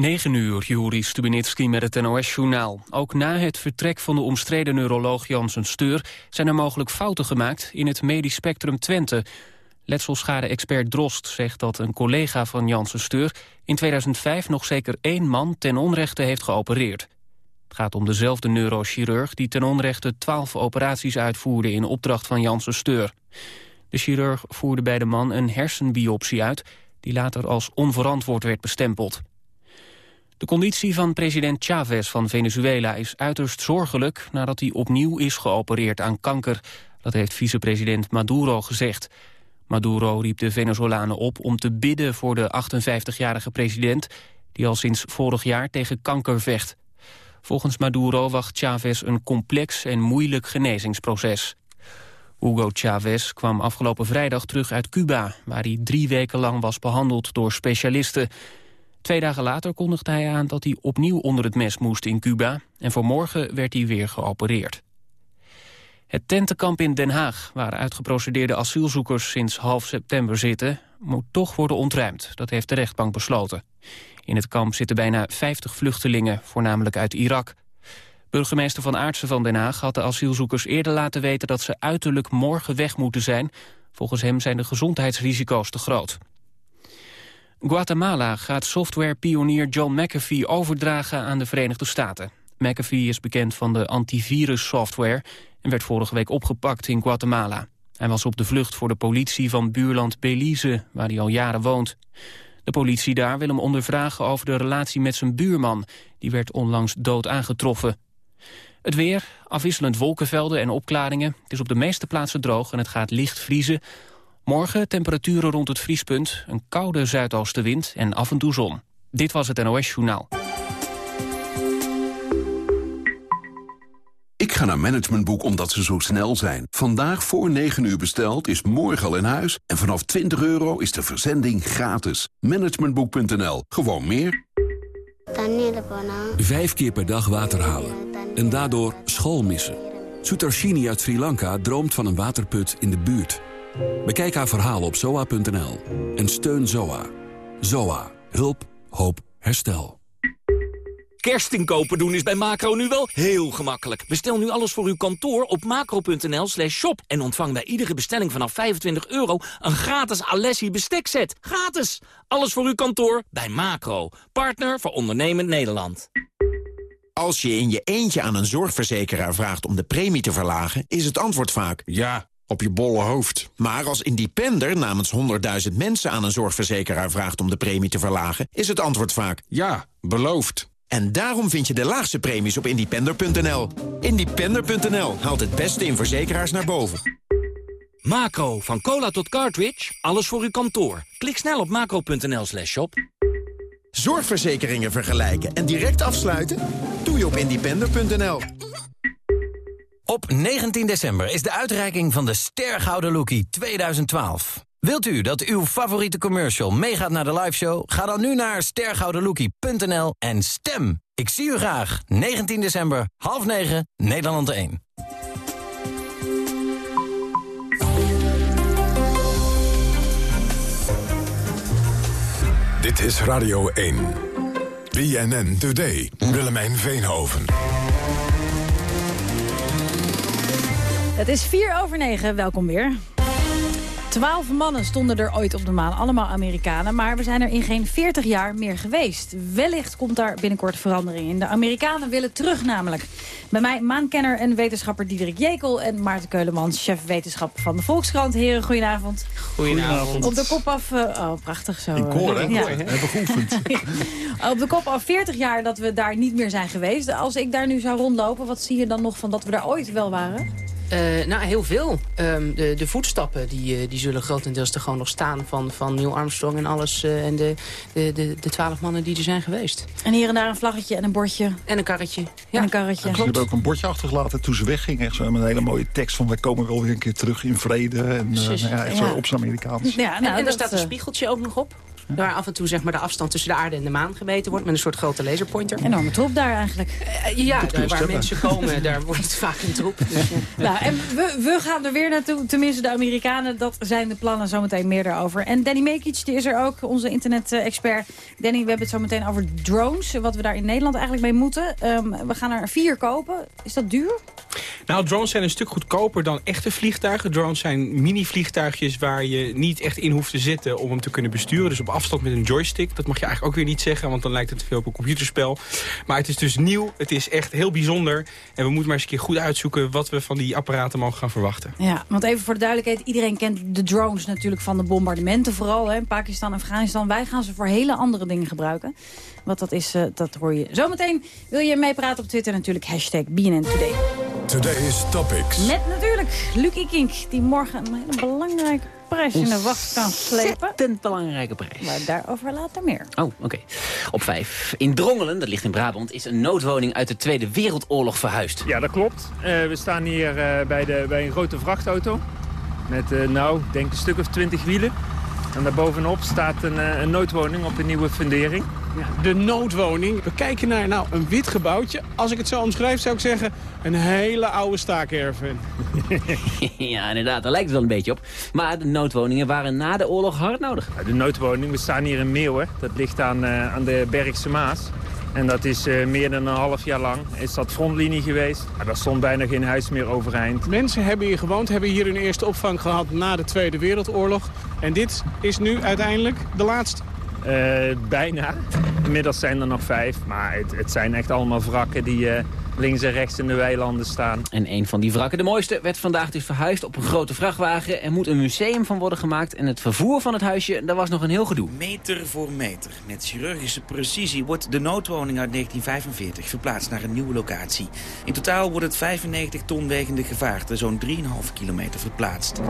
9 uur, Juri Stubenitski met het NOS-journaal. Ook na het vertrek van de omstreden neuroloog Janssen Steur... zijn er mogelijk fouten gemaakt in het medisch spectrum Twente. Letselschade-expert Drost zegt dat een collega van Janssen Steur... in 2005 nog zeker één man ten onrechte heeft geopereerd. Het gaat om dezelfde neurochirurg die ten onrechte 12 operaties uitvoerde... in opdracht van Janssen Steur. De chirurg voerde bij de man een hersenbiopsie uit... die later als onverantwoord werd bestempeld. De conditie van president Chavez van Venezuela is uiterst zorgelijk... nadat hij opnieuw is geopereerd aan kanker. Dat heeft vicepresident Maduro gezegd. Maduro riep de Venezolanen op om te bidden voor de 58-jarige president... die al sinds vorig jaar tegen kanker vecht. Volgens Maduro wacht Chavez een complex en moeilijk genezingsproces. Hugo Chavez kwam afgelopen vrijdag terug uit Cuba... waar hij drie weken lang was behandeld door specialisten... Twee dagen later kondigde hij aan dat hij opnieuw onder het mes moest in Cuba... en voor morgen werd hij weer geopereerd. Het tentenkamp in Den Haag, waar uitgeprocedeerde asielzoekers sinds half september zitten, moet toch worden ontruimd. Dat heeft de rechtbank besloten. In het kamp zitten bijna 50 vluchtelingen, voornamelijk uit Irak. Burgemeester Van Aartsen van Den Haag had de asielzoekers eerder laten weten dat ze uiterlijk morgen weg moeten zijn. Volgens hem zijn de gezondheidsrisico's te groot. Guatemala gaat softwarepionier John McAfee overdragen aan de Verenigde Staten. McAfee is bekend van de antivirussoftware en werd vorige week opgepakt in Guatemala. Hij was op de vlucht voor de politie van buurland Belize, waar hij al jaren woont. De politie daar wil hem ondervragen over de relatie met zijn buurman. Die werd onlangs dood aangetroffen. Het weer, afwisselend wolkenvelden en opklaringen. Het is op de meeste plaatsen droog en het gaat licht vriezen. Morgen temperaturen rond het vriespunt, een koude zuidoostenwind en af en toe zon. Dit was het NOS Journaal. Ik ga naar Managementboek omdat ze zo snel zijn. Vandaag voor 9 uur besteld is morgen al in huis. En vanaf 20 euro is de verzending gratis. Managementboek.nl. Gewoon meer. Vijf keer per dag water halen. En daardoor school missen. Sutarshini uit Sri Lanka droomt van een waterput in de buurt. Bekijk haar verhaal op zoa.nl en steun Zoa. Zoa. Hulp. Hoop. Herstel. Kerstinkopen doen is bij Macro nu wel heel gemakkelijk. Bestel nu alles voor uw kantoor op macro.nl slash shop... en ontvang bij iedere bestelling vanaf 25 euro... een gratis Alessi bestekset. Gratis! Alles voor uw kantoor bij Macro. Partner voor ondernemend Nederland. Als je in je eentje aan een zorgverzekeraar vraagt om de premie te verlagen... is het antwoord vaak... Ja op je bolle hoofd. Maar als independer namens 100.000 mensen aan een zorgverzekeraar vraagt om de premie te verlagen, is het antwoord vaak ja, beloofd. En daarom vind je de laagste premies op independer.nl. Independer.nl haalt het beste in verzekeraars naar boven. Macro, van cola tot cartridge, alles voor uw kantoor. Klik snel op macro.nl slash shop. Zorgverzekeringen vergelijken en direct afsluiten? Doe je op independer.nl. Op 19 december is de uitreiking van de Stergouden Lookie 2012. Wilt u dat uw favoriete commercial meegaat naar de liveshow? Ga dan nu naar stergoudenlookie.nl en stem. Ik zie u graag. 19 december, half 9, Nederland 1. Dit is Radio 1. BNN Today. Willemijn Veenhoven. Het is vier over negen. Welkom weer. Twaalf mannen stonden er ooit op de maan, allemaal Amerikanen. Maar we zijn er in geen 40 jaar meer geweest. Wellicht komt daar binnenkort verandering in. De Amerikanen willen terug namelijk. Bij mij maankenner en wetenschapper Diederik Jekel... en Maarten Keulemans, chef wetenschap van de Volkskrant. Heren, goedenavond. Goedenavond. Op de kop af... Uh, oh, prachtig zo. In koor, hè? Ja. Hebben geoefend. op de kop af 40 jaar dat we daar niet meer zijn geweest. Als ik daar nu zou rondlopen, wat zie je dan nog van dat we daar ooit wel waren? Uh, nou, heel veel. Um, de, de voetstappen die, uh, die zullen grotendeels er gewoon nog staan... van, van Neil Armstrong en alles. Uh, en de, de, de, de twaalf mannen die er zijn geweest. En hier en daar een vlaggetje en een bordje. En een karretje. Ja. En een karretje. En ze hebben ook een bordje achtergelaten toen ze weggingen. Echt zo met een hele mooie tekst van... we komen wel weer een keer terug in vrede. En nou ja, echt zo op zijn Amerikaans. Ja, nou, en, en er staat een spiegeltje ook nog op. Waar af en toe zeg maar, de afstand tussen de aarde en de maan gemeten wordt... met een soort grote laserpointer. Enorme troep daar eigenlijk. Uh, ja, daar, waar mensen komen, daar wordt het vaak een troep. Dus, ja. nou, en we, we gaan er weer naartoe. Tenminste, de Amerikanen, dat zijn de plannen. Zometeen meer daarover. En Danny Mekic, die is er ook, onze internet-expert. Danny, we hebben het zo meteen over drones. Wat we daar in Nederland eigenlijk mee moeten. Um, we gaan er vier kopen. Is dat duur? Nou, drones zijn een stuk goedkoper dan echte vliegtuigen. Drones zijn mini-vliegtuigjes waar je niet echt in hoeft te zitten om hem te kunnen besturen. Dus op afstand met een joystick. Dat mag je eigenlijk ook weer niet zeggen, want dan lijkt het veel op een computerspel. Maar het is dus nieuw, het is echt heel bijzonder. En we moeten maar eens een keer goed uitzoeken wat we van die apparaten mogen gaan verwachten. Ja, want even voor de duidelijkheid, iedereen kent de drones natuurlijk van de bombardementen vooral. Hè, in Pakistan, Afghanistan. Wij gaan ze voor hele andere dingen gebruiken. Wat dat is, uh, dat hoor je zometeen. Wil je meepraten op Twitter natuurlijk hashtag BNN Today. Today's Topics. Met natuurlijk Lucky Kink, die morgen een hele belangrijke prijs in de wacht kan slepen. Een belangrijke prijs. Maar daarover later meer. Oh, oké. Op vijf. In Drongelen, dat ligt in Brabant, is een noodwoning uit de Tweede Wereldoorlog verhuisd. Ja, dat klopt. Uh, we staan hier uh, bij, de, bij een grote vrachtauto. Met, uh, nou, denk een stuk of twintig wielen. En daarbovenop staat een, een noodwoning op een nieuwe fundering. Ja, de noodwoning. We kijken naar nou, een wit gebouwtje. Als ik het zo omschrijf, zou ik zeggen... een hele oude staakerven. ja, inderdaad. Daar lijkt het wel een beetje op. Maar de noodwoningen waren na de oorlog hard nodig. De noodwoning, we staan hier in Meeuwen. Dat ligt aan, uh, aan de Bergse Maas. En dat is uh, meer dan een half jaar lang. Is dat frontlinie geweest. Maar daar stond bijna geen huis meer overeind. Mensen hebben hier gewoond, hebben hier hun eerste opvang gehad na de Tweede Wereldoorlog. En dit is nu uiteindelijk de laatste. Uh, bijna. Inmiddels zijn er nog vijf. Maar het, het zijn echt allemaal wrakken die uh, links en rechts in de weilanden staan. En een van die wrakken, de mooiste, werd vandaag dus verhuisd op een grote vrachtwagen. Er moet een museum van worden gemaakt. En het vervoer van het huisje, daar was nog een heel gedoe. Meter voor meter, met chirurgische precisie, wordt de noodwoning uit 1945 verplaatst naar een nieuwe locatie. In totaal wordt het 95 ton wegende gevaarte zo'n 3,5 kilometer verplaatst.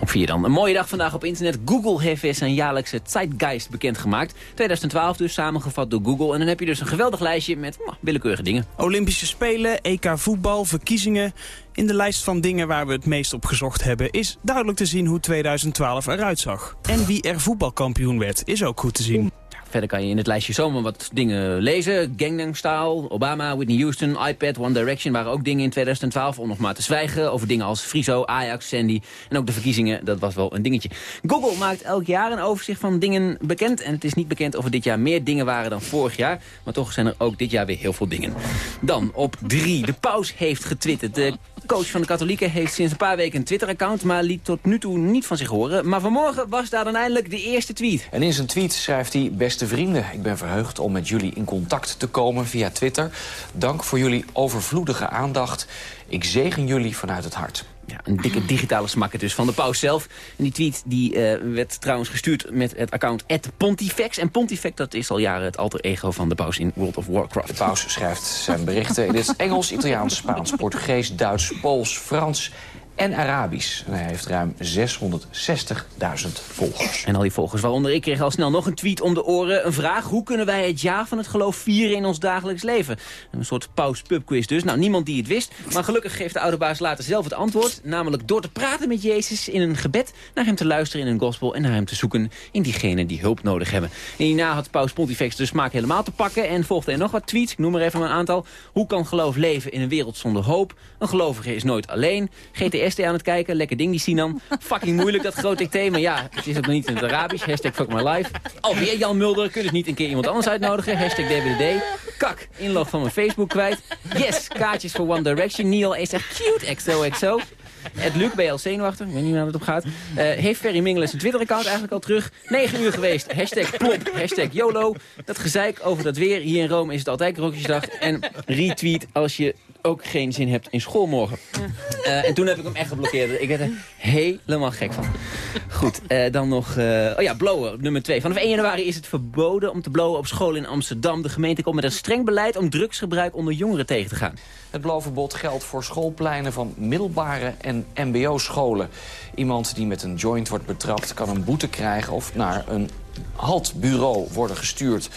Op vier dan. Een mooie dag vandaag op internet. Google heeft weer zijn jaarlijkse Zeitgeist bekendgemaakt. 2012 dus, samengevat door Google. En dan heb je dus een geweldig lijstje met oh, willekeurige dingen. Olympische Spelen, EK voetbal, verkiezingen. In de lijst van dingen waar we het meest op gezocht hebben... is duidelijk te zien hoe 2012 eruit zag. En wie er voetbalkampioen werd, is ook goed te zien. Verder kan je in het lijstje zomaar wat dingen lezen. Gangnam Style, Obama, Whitney Houston, iPad, One Direction... waren ook dingen in 2012 om nog maar te zwijgen... over dingen als Friso, Ajax, Sandy en ook de verkiezingen. Dat was wel een dingetje. Google maakt elk jaar een overzicht van dingen bekend. En het is niet bekend of er dit jaar meer dingen waren dan vorig jaar. Maar toch zijn er ook dit jaar weer heel veel dingen. Dan op drie. De paus heeft getwitterd. De coach van de katholieken heeft sinds een paar weken een Twitter-account... maar liet tot nu toe niet van zich horen. Maar vanmorgen was daar dan eindelijk de eerste tweet. En in zijn tweet schrijft hij... Beste vrienden, ik ben verheugd om met jullie in contact te komen via Twitter. Dank voor jullie overvloedige aandacht. Ik zegen jullie vanuit het hart. Ja, een dikke digitale smakker dus van de paus zelf. En die tweet die, uh, werd trouwens gestuurd met het account Pontifex. En Pontifex dat is al jaren het alter ego van de paus in World of Warcraft. De paus schrijft zijn berichten in het Engels, Italiaans, Spaans, Portugees, Duits, Pools, Frans en Arabisch. Hij heeft ruim 660.000 volgers. En al die volgers, waaronder ik, kreeg al snel nog een tweet om de oren. Een vraag, hoe kunnen wij het jaar van het geloof vieren in ons dagelijks leven? Een soort paus-pubquiz dus. Nou, niemand die het wist. Maar gelukkig geeft de oude baas later zelf het antwoord. Namelijk door te praten met Jezus in een gebed... naar hem te luisteren in een gospel en naar hem te zoeken... in diegenen die hulp nodig hebben. En hierna had paus Pontifex de smaak helemaal te pakken... en volgde er nog wat tweets, ik noem maar even een aantal. Hoe kan geloof leven in een wereld zonder hoop? Een gelovige is nooit alleen. GTS ST aan het kijken. Lekker ding die Sinan. Fucking moeilijk dat ik Maar ja, het is ook nog niet in het Arabisch. Hashtag fuck my life. Alweer Jan Mulder. Kun je dus niet een keer iemand anders uitnodigen. Hashtag DWDD. Kak. Inlog van mijn Facebook kwijt. Yes. Kaartjes voor One Direction. Neil is echt cute. XOXO. Het Luc, ben je al? Ik weet niet waar het op gaat. Uh, heeft Ferry Mingelen zijn Twitter-account eigenlijk al terug? 9 uur geweest. Hashtag plop. Hashtag YOLO. Dat gezeik over dat weer. Hier in Rome is het altijd rokjesdag. En retweet als je ook geen zin hebt in school morgen. Ja. Uh, en toen heb ik hem echt geblokkeerd. Ik werd er helemaal gek van. Goed, uh, dan nog... Uh, oh ja, blowen, nummer 2. Vanaf 1 januari is het verboden om te blowen op school in Amsterdam. De gemeente komt met een streng beleid om drugsgebruik onder jongeren tegen te gaan. Het blowverbod geldt voor schoolpleinen van middelbare en mbo-scholen. Iemand die met een joint wordt betrapt kan een boete krijgen of naar een haltbureau worden gestuurd.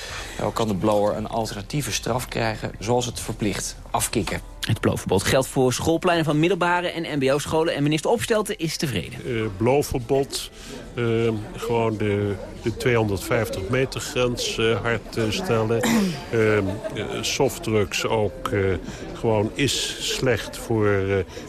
Ook kan de blower een alternatieve straf krijgen, zoals het verplicht afkicken. Het blootverbod geldt voor schoolpleinen van middelbare en mbo-scholen... en minister Opstelten is tevreden. Uh, blootverbod, uh, gewoon de, de 250 meter grens uh, hard stellen. softdrugs ook gewoon is slecht voor,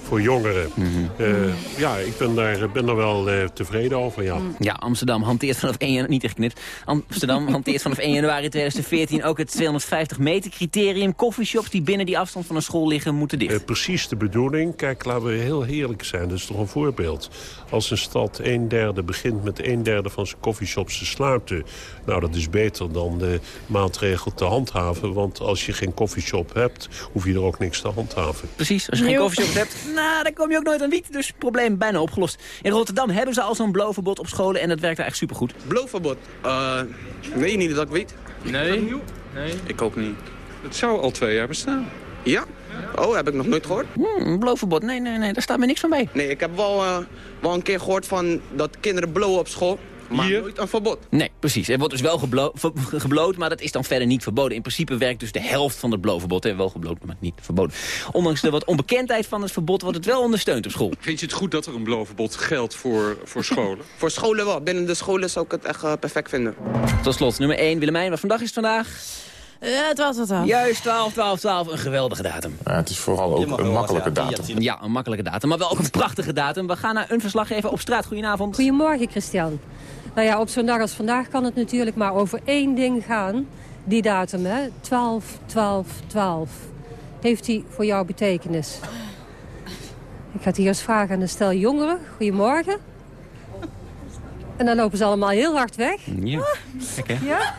voor jongeren. Mm -hmm. ja, ik ben daar, ben er wel tevreden over, ja. Ja, Amsterdam hanteert vanaf 1 januari... Niet geknipt. Amsterdam hanteert vanaf 1 januari 2014 ook het 250 meter criterium. Coffeeshops die binnen die afstand van een school liggen moeten dicht. Uh, precies de bedoeling. Kijk, laten we heel heerlijk zijn. Dat is toch een voorbeeld. Als een stad een derde begint met een derde van zijn coffeeshops te sluiten... nou, dat is beter dan de maatregel te handhaven. Want als je geen coffeeshop hebt, hoef je er ook niks te handhaven. Precies, als je geen coffeeshop hebt, nou, dan kom je ook nooit aan wiet. Dus probleem bijna opgelost. In Rotterdam hebben ze al zo'n blowverbod op scholen... en dat werkt echt supergoed. Blowverbod? Uh, weet je niet dat ik weet? Nee. nee. Ik ook niet. Het zou al twee jaar bestaan. Ja? Oh, heb ik nog nooit gehoord. Hmm, blowverbod? Nee, nee, nee, daar staat me niks van bij. Nee, ik heb wel, uh, wel een keer gehoord van dat kinderen blowen op school. Maar Hier? nooit een verbod. Nee, precies. Er wordt dus wel geblo gebloot, maar dat is dan verder niet verboden. In principe werkt dus de helft van het blowverbod. Hè. Wel gebloot, maar niet verboden. Ondanks de wat onbekendheid van het verbod wordt het wel ondersteund op school. Vind je het goed dat er een blowverbod geldt voor, voor scholen? voor scholen wel. Binnen de scholen zou ik het echt uh, perfect vinden. Tot slot, nummer 1. Willemijn, wat vandaag is het vandaag? Ja, 12, 12, 12. Juist, 12, 12, 12. Een geweldige datum. Ja, het is vooral ook een makkelijke datum. Ja, een makkelijke datum, maar wel ook een prachtige datum. We gaan naar een verslaggever op straat. Goedenavond. Goedemorgen, Christian. Nou ja, op zo'n dag als vandaag kan het natuurlijk maar over één ding gaan. Die datum, hè? 12, 12, 12. Heeft die voor jou betekenis? Ik ga het hier eens vragen aan een stel jongeren. Goedemorgen. En dan lopen ze allemaal heel hard weg. Ja, hè? Ja?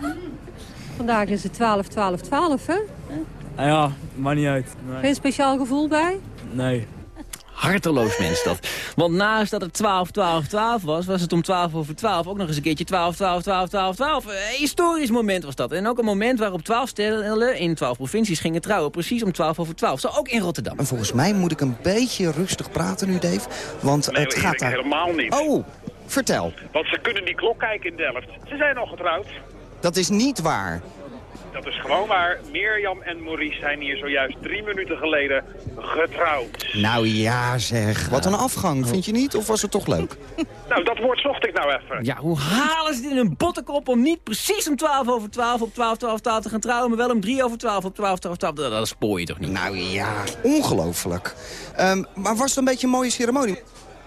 Vandaag is het 12, 12, 12, hè? Ah ja, maakt niet uit. Nee. Geen speciaal gevoel bij? Nee. Harteloos mens dat. Want naast dat het 12, 12, 12 was, was het om 12 over 12 ook nog eens een keertje 12, 12, 12, 12, 12. Een historisch moment was dat. En ook een moment waarop 12 stellen in 12 provincies gingen trouwen. Precies om 12 over 12. Zo ook in Rotterdam. En volgens mij moet ik een beetje rustig praten nu, Dave. Want nee, het gaat daar... helemaal niet. Oh, vertel. Want ze kunnen die klok kijken in Delft. Ze zijn al getrouwd. Dat is niet waar. Dat is gewoon waar. Mirjam en Maurice zijn hier zojuist drie minuten geleden getrouwd. Nou ja zeg. Wat een afgang, vind je niet? Of was het toch leuk? nou, dat woord zocht ik nou even. Ja, hoe halen ze dit in een bottenkop om niet precies om 12 over 12 op 12, 12, 12 te gaan trouwen... maar wel om 3 over 12 op 12, 12, 12? Dat, dat spoor je toch niet? Nou ja, ongelooflijk. Um, maar was het een beetje een mooie ceremonie?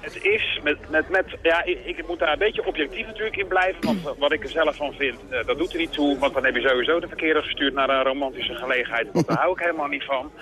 Het is met, met, met ja, ik, ik, moet daar een beetje objectief natuurlijk in blijven. Want wat ik er zelf van vind, uh, dat doet er niet toe. Want dan heb je sowieso de verkeerde gestuurd naar een romantische gelegenheid. Want daar hou ik helemaal niet van.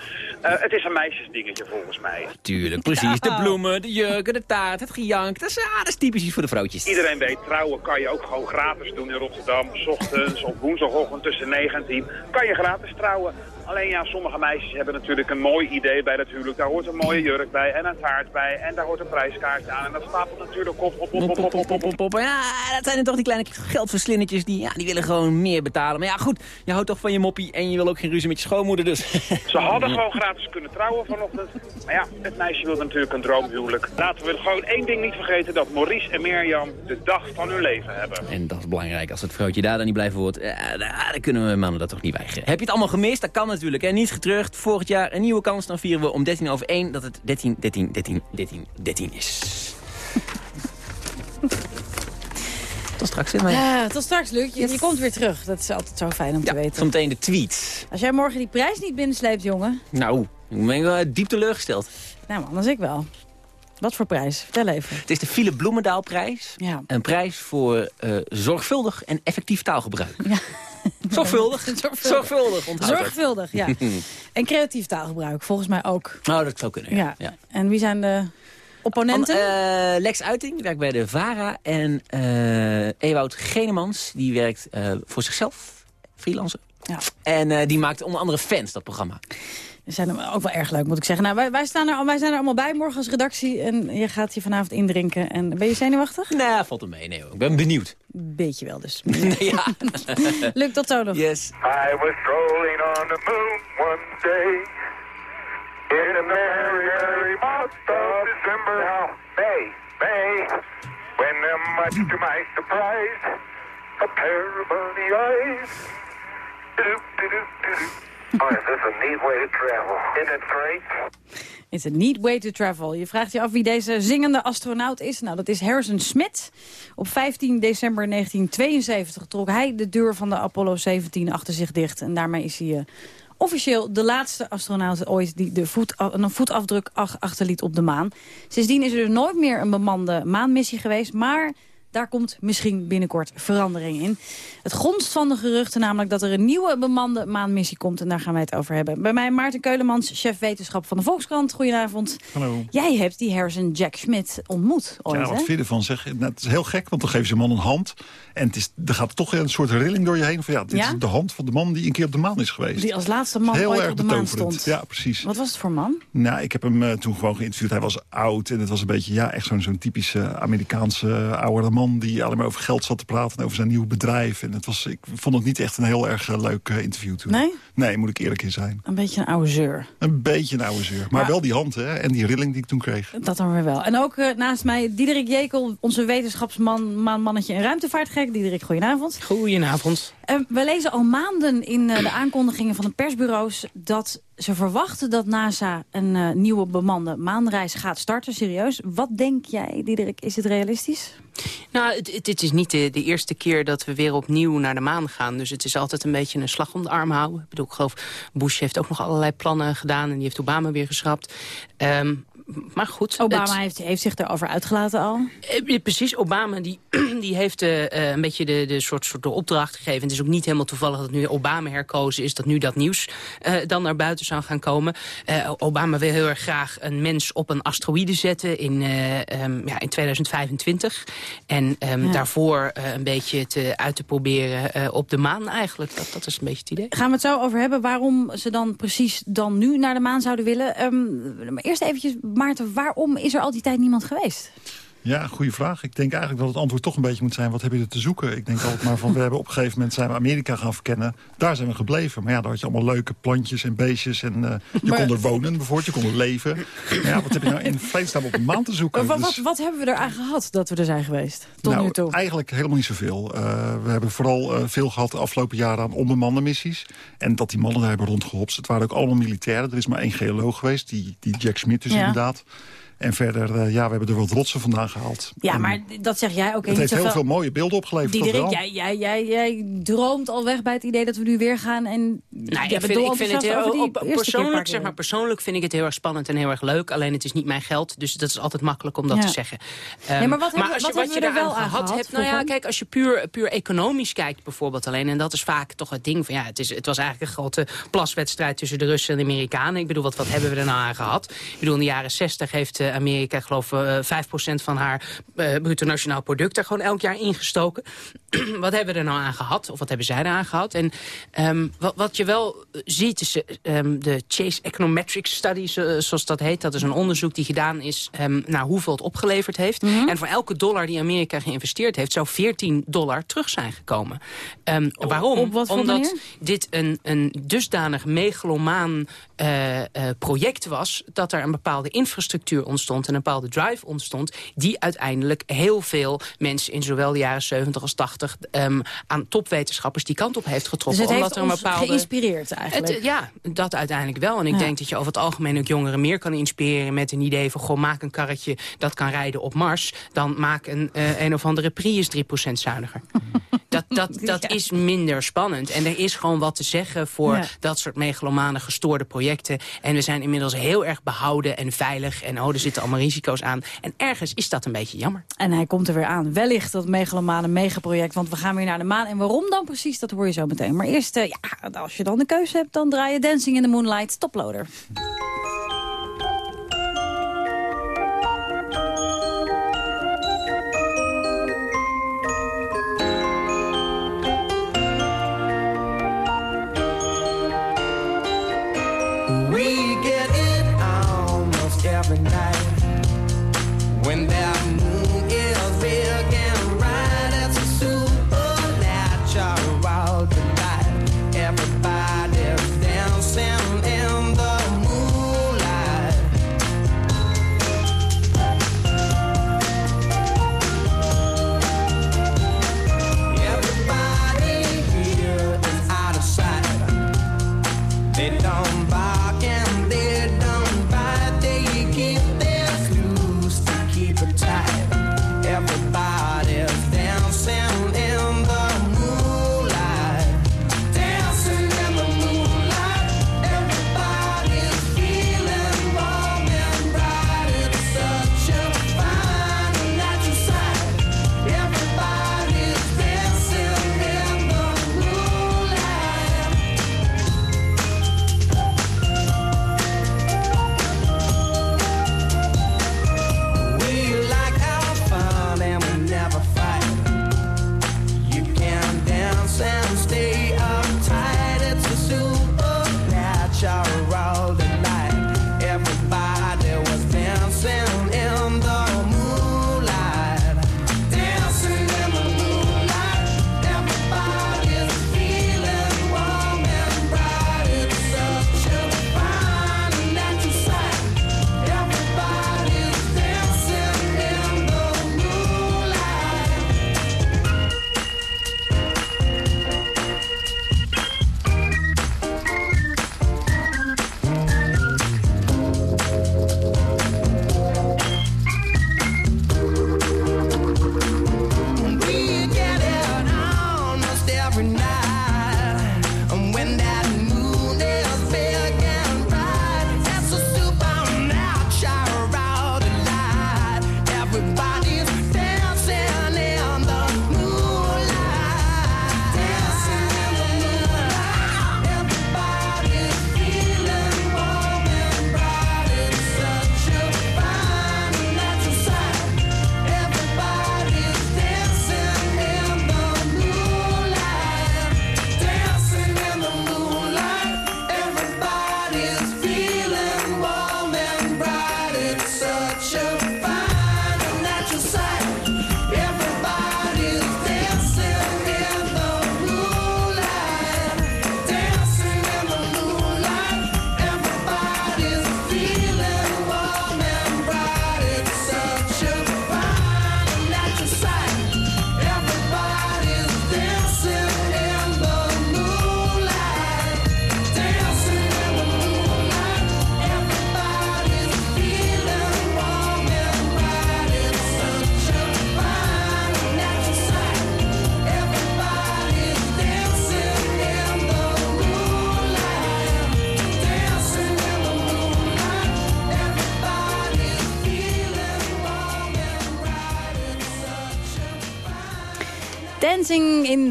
Uh, het is een meisjesdingetje volgens mij. Tuurlijk, precies. De bloemen, de jurken, de taart, het gejank. Dat is, ah, dat is typisch iets voor de vrouwtjes. Iedereen weet, trouwen kan je ook gewoon gratis doen in Rotterdam. S ochtends of woensdagochtend tussen 9 en 10 kan je gratis trouwen. Alleen ja, sommige meisjes hebben natuurlijk een mooi idee bij dat huwelijk. Daar hoort een mooie jurk bij en een taart bij en daar hoort een prijskaart aan. En dat stapelt natuurlijk op, op, op, op, op, op, op, op. Ja, dat zijn er toch die kleine geldverslinnetjes die, ja, die willen gewoon meer betalen. Maar ja, goed, je houdt toch van je moppie en je wil ook geen ruzie met je schoonmoeder, dus... Ze hadden gewoon gratis kunnen trouwen vanochtend. Maar ja, het meisje wil natuurlijk een droomhuwelijk. Laten we gewoon één ding niet vergeten, dat Maurice en Mirjam de dag van hun leven hebben. En dat is belangrijk. Als het vrouwtje daar dan niet blijven wordt, ja, dan kunnen we mannen dat toch niet weigeren. Heb je het allemaal gemist? Dat kan natuurlijk. En niet getreurd. Volgend jaar een nieuwe kans. Dan vieren we om 13 over 1 dat het 13, 13, 13, 13, 13 is. tot straks, hè? Ja, tot straks, Luc. Je, yes. je, komt weer terug. Dat is altijd zo fijn om ja, te weten. Zometeen de tweet. Als jij morgen die prijs niet binnensleept, jongen. Nou, ik ben wel diep teleurgesteld. Nou, anders ik wel. Wat voor prijs? Vertel even. Het is de Philip Bloemendaalprijs. Ja. Een prijs voor uh, zorgvuldig en effectief taalgebruik. Ja. Zorgvuldig. Zorgvuldig, Zorgvuldig Zorgvuldig, ja. en creatief taalgebruik, volgens mij ook. Nou, dat zou kunnen, ja. ja. En wie zijn de opponenten? An, uh, Lex Uiting werkt bij de VARA. En uh, Ewout Genemans, die werkt uh, voor zichzelf, freelancer. Ja. En die maakt onder andere fans, dat programma. Zijn ook wel erg leuk, moet ik zeggen. Nou, wij, wij, staan er, wij zijn er allemaal bij morgen als redactie. En je gaat je vanavond indrinken. En ben je zenuwachtig? Nee, valt er mee. Nee, ik ben benieuwd. Beetje wel dus. ja. Lukt tot zo nog. Yes. I was strolling on the moon one day. In a merry, merry month of December. Now, May, May. When uh, much to my surprise, a pair of bunny eyes. Do, do, do, is neat way to travel. It? It's a neat way to travel. Je vraagt je af wie deze zingende astronaut is. Nou, dat is Harrison Smith. Op 15 december 1972 trok hij de deur van de Apollo 17 achter zich dicht. En daarmee is hij... eh, officieel de laatste astronaut ooit die de voet, een voetafdruk ach- achterliet op de maan. Sindsdien is er dus nooit meer een bemande maanmissie geweest, maar daar komt misschien binnenkort verandering in. Het gonst van de geruchten namelijk dat er een nieuwe bemande maanmissie komt. En daar gaan wij het over hebben. Bij mij Maarten Keulemans, chef wetenschap van de Volkskrant. Goedenavond. Hallo. Jij hebt die Harrison Jack Schmidt ontmoet ooit, Ja, wat hè? vind je ervan? Zeg, nou, het is heel gek, want dan geven ze een man een hand. En het is, er gaat toch een soort rilling door je heen. Van, ja, dit Ja? is de hand van de man die een keer op de maan is geweest. Die als laatste man Heel ooit erg op de maan betoverend. stond. Ja, precies. Wat was het voor man? Nou, ik heb hem eh, toen gewoon geïnterviewd. Hij was oud en het was een beetje, ja, echt zo'n zo'n typische Amerikaanse eh, oudere man... die alleen maar over geld zat te praten en over zijn nieuw bedrijf. En het was, ik vond het niet echt een heel erg eh, leuk eh, interview toen. Nee? Nee, moet ik eerlijk in zijn. Een beetje een oude zeur. Een beetje een oude zeur. Maar wel die hand hè, en die rilling die ik toen kreeg. Dat dan weer wel. En ook eh, naast mij Diederik Jekel, onze wetenschapsman, maan, mannetje en ruimtevaartgek. Diederik, goedenavond. Goedenavond. Eh, we lezen al maanden in de aankondigingen van de persbureaus... dat ze verwachten dat NASA een eh, nieuwe bemande maanreis gaat starten. Serieus. Wat denk jij, Diederik? Is het realistisch? Nou, het, is niet de, de eerste keer dat we weer opnieuw naar de maan gaan. Dus het is altijd een beetje een slag om de arm houden. Ik bedoel, ik geloof, Bush heeft ook nog allerlei plannen gedaan... en die heeft Obama weer geschrapt. Ehm, maar goed. Obama het- heeft, heeft zich erover uitgelaten al. Eh, Precies, Obama die, die heeft eh, eh, een beetje de, de soort, soort de opdracht gegeven. Het is ook niet helemaal toevallig dat nu Obama herkozen is... dat nu dat nieuws dan naar buiten zou gaan komen. Obama wil heel erg graag een mens op een asteroïde zetten in, eh, ehm, ja, in 2025. En ehm, Ja. daarvoor een beetje eh, uit te proberen op de maan eigenlijk. Dat, dat is een beetje het idee. Gaan we het zo over hebben waarom ze dan precies dan nu naar de maan zouden willen. Ehm, maar eerst eventjes, Maarten, waarom is er al die tijd niemand geweest? Ja, goede vraag. Ik denk eigenlijk dat het antwoord toch een beetje moet zijn... wat heb je er te zoeken? Ik denk altijd maar van... we hebben op een gegeven moment zijn we Amerika gaan verkennen. Daar zijn we gebleven. Maar ja, daar had je allemaal leuke plantjes en beestjes. En eh, je Maar- kon er wonen bijvoorbeeld, je kon er leven. Maar ja, wat heb je nou in vredesnaam op de maan te zoeken? Wat, Dus- wat, wat hebben we eraan gehad dat we er zijn geweest? Tot nou, nu toe. eigenlijk helemaal niet zoveel. Eh, we hebben vooral eh, veel gehad de afgelopen jaren aan onbemande missies. En dat die mannen daar hebben rondgehopst. Het waren ook allemaal militairen. Er is maar één geoloog geweest, die, die Jack Smith dus Ja. inderdaad. En verder, eh, ja, we hebben er wat rotsen vandaan gehaald. Ja, En maar dat zeg jij ook het niet heeft heel zoveel. veel mooie beelden opgeleverd. Diederik, jij, jij, jij, jij droomt al weg bij het idee dat we nu weer gaan. En Nou, jij ik vind, ik vind het heel, op, persoonlijk, zeg maar, vind ik het heel erg spannend en heel erg leuk. Alleen het is niet mijn geld, dus dat is altijd makkelijk om dat Ja. te zeggen. Nee, Ehm, maar wat we- als je, wat je er wel aan gehad hebt... Nou ja, kijk, als je puur, puur economisch kijkt bijvoorbeeld alleen... en dat is vaak toch het ding van... ja, het, is, het was eigenlijk een grote plaswedstrijd tussen de Russen en de Amerikanen. Ik bedoel, wat, wat hebben we er nou aan gehad? Ik bedoel, in de jaren 60 heeft eh, Amerika, ik geloof, eh 5% van haar eh, bruto nationaal product... er gewoon elk jaar ingestoken. wat hebben we er nou aan gehad? Of wat hebben zij eraan gehad? En ehm, wat, wat je wel ziet is eh, ehm, de Chase Econometrics Study, zo- zoals dat heet. Dat is een onderzoek die gedaan is ehm, naar hoeveel het opgeleverd heeft. Mhm. En voor elke dollar die Amerika geïnvesteerd heeft... zou 14 dollar terug zijn gekomen. Waarom? op Omdat dit een, een dusdanig megalomaan eh, eh, project was... dat er een bepaalde infrastructuur ontstond... en een bepaalde drive ontstond... die uiteindelijk heel veel mensen in zowel de jaren 70 als 80... ehm, aan topwetenschappers die kant op heeft Dus getrokken. het heeft omdat er een bepaalde... geïnspireerd eigenlijk. Het, ja, dat uiteindelijk wel. En ik Ja. denk dat je over het algemeen ook jongeren meer kan inspireren... met een idee van, goh, maak een karretje dat kan rijden op Mars... dan maak een, eh, een of andere Prius 3% zuiniger. Dat, dat, dat is minder spannend. En er is gewoon wat te zeggen voor Ja. dat soort megalomane gestoorde projecten. En we zijn inmiddels heel erg behouden en veilig. En oh, er zitten allemaal risico's aan. En ergens is dat een beetje jammer. En hij komt er weer aan. Wellicht dat megalomane megaproject, want we gaan weer naar de maan. En waarom dan precies, dat hoor je zo meteen. Maar eerst, eh, ja, als je dan de keuze hebt, dan draai je Dancing in the Moonlight toploader.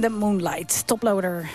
The Moonlight, toploader.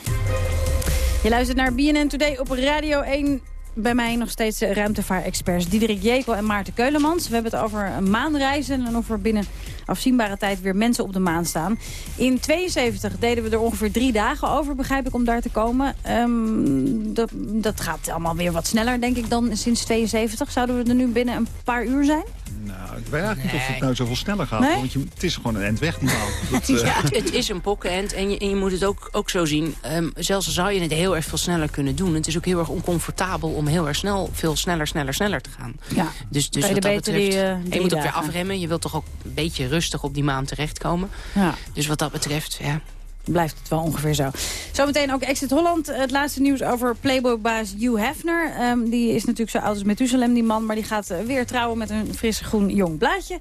Je luistert naar BNN Today op Radio 1. Bij mij nog steeds ruimtevaarexperts Diederik Jekel en Maarten Keulemans. We hebben het over maanreizen en of er binnen afzienbare tijd weer mensen op de maan staan. In 72 deden we er ongeveer drie dagen over, begrijp ik, om daar te komen. Ehm, dat, dat gaat allemaal weer wat sneller, denk ik, dan sinds 72. Zouden we er nu binnen een paar uur zijn? Nou, ik weet eigenlijk niet of het nou zoveel sneller gaat. Nee? Want je, het is gewoon een endweg, die eh, Ja, het is een pokkenend en je, en je moet het ook, ook zo zien. ehm, zelfs al zou je het heel erg veel sneller kunnen doen... het is ook heel erg oncomfortabel om heel erg snel, veel sneller, sneller, sneller te gaan. Ja. Dus, dus wat dat betreft... die, eh, en je moet ook weer afremmen. Je wilt toch ook een beetje rustig op die maan terechtkomen. Ja. Dus wat dat betreft, ja... Blijft het wel ongeveer zo. Zometeen ook Exit Holland. Het laatste nieuws over Playboy-baas Hugh Hefner. Ehm, die is natuurlijk zo oud als Methuselem, die man. Maar die gaat eh, weer trouwen met een fris groen jong blaadje.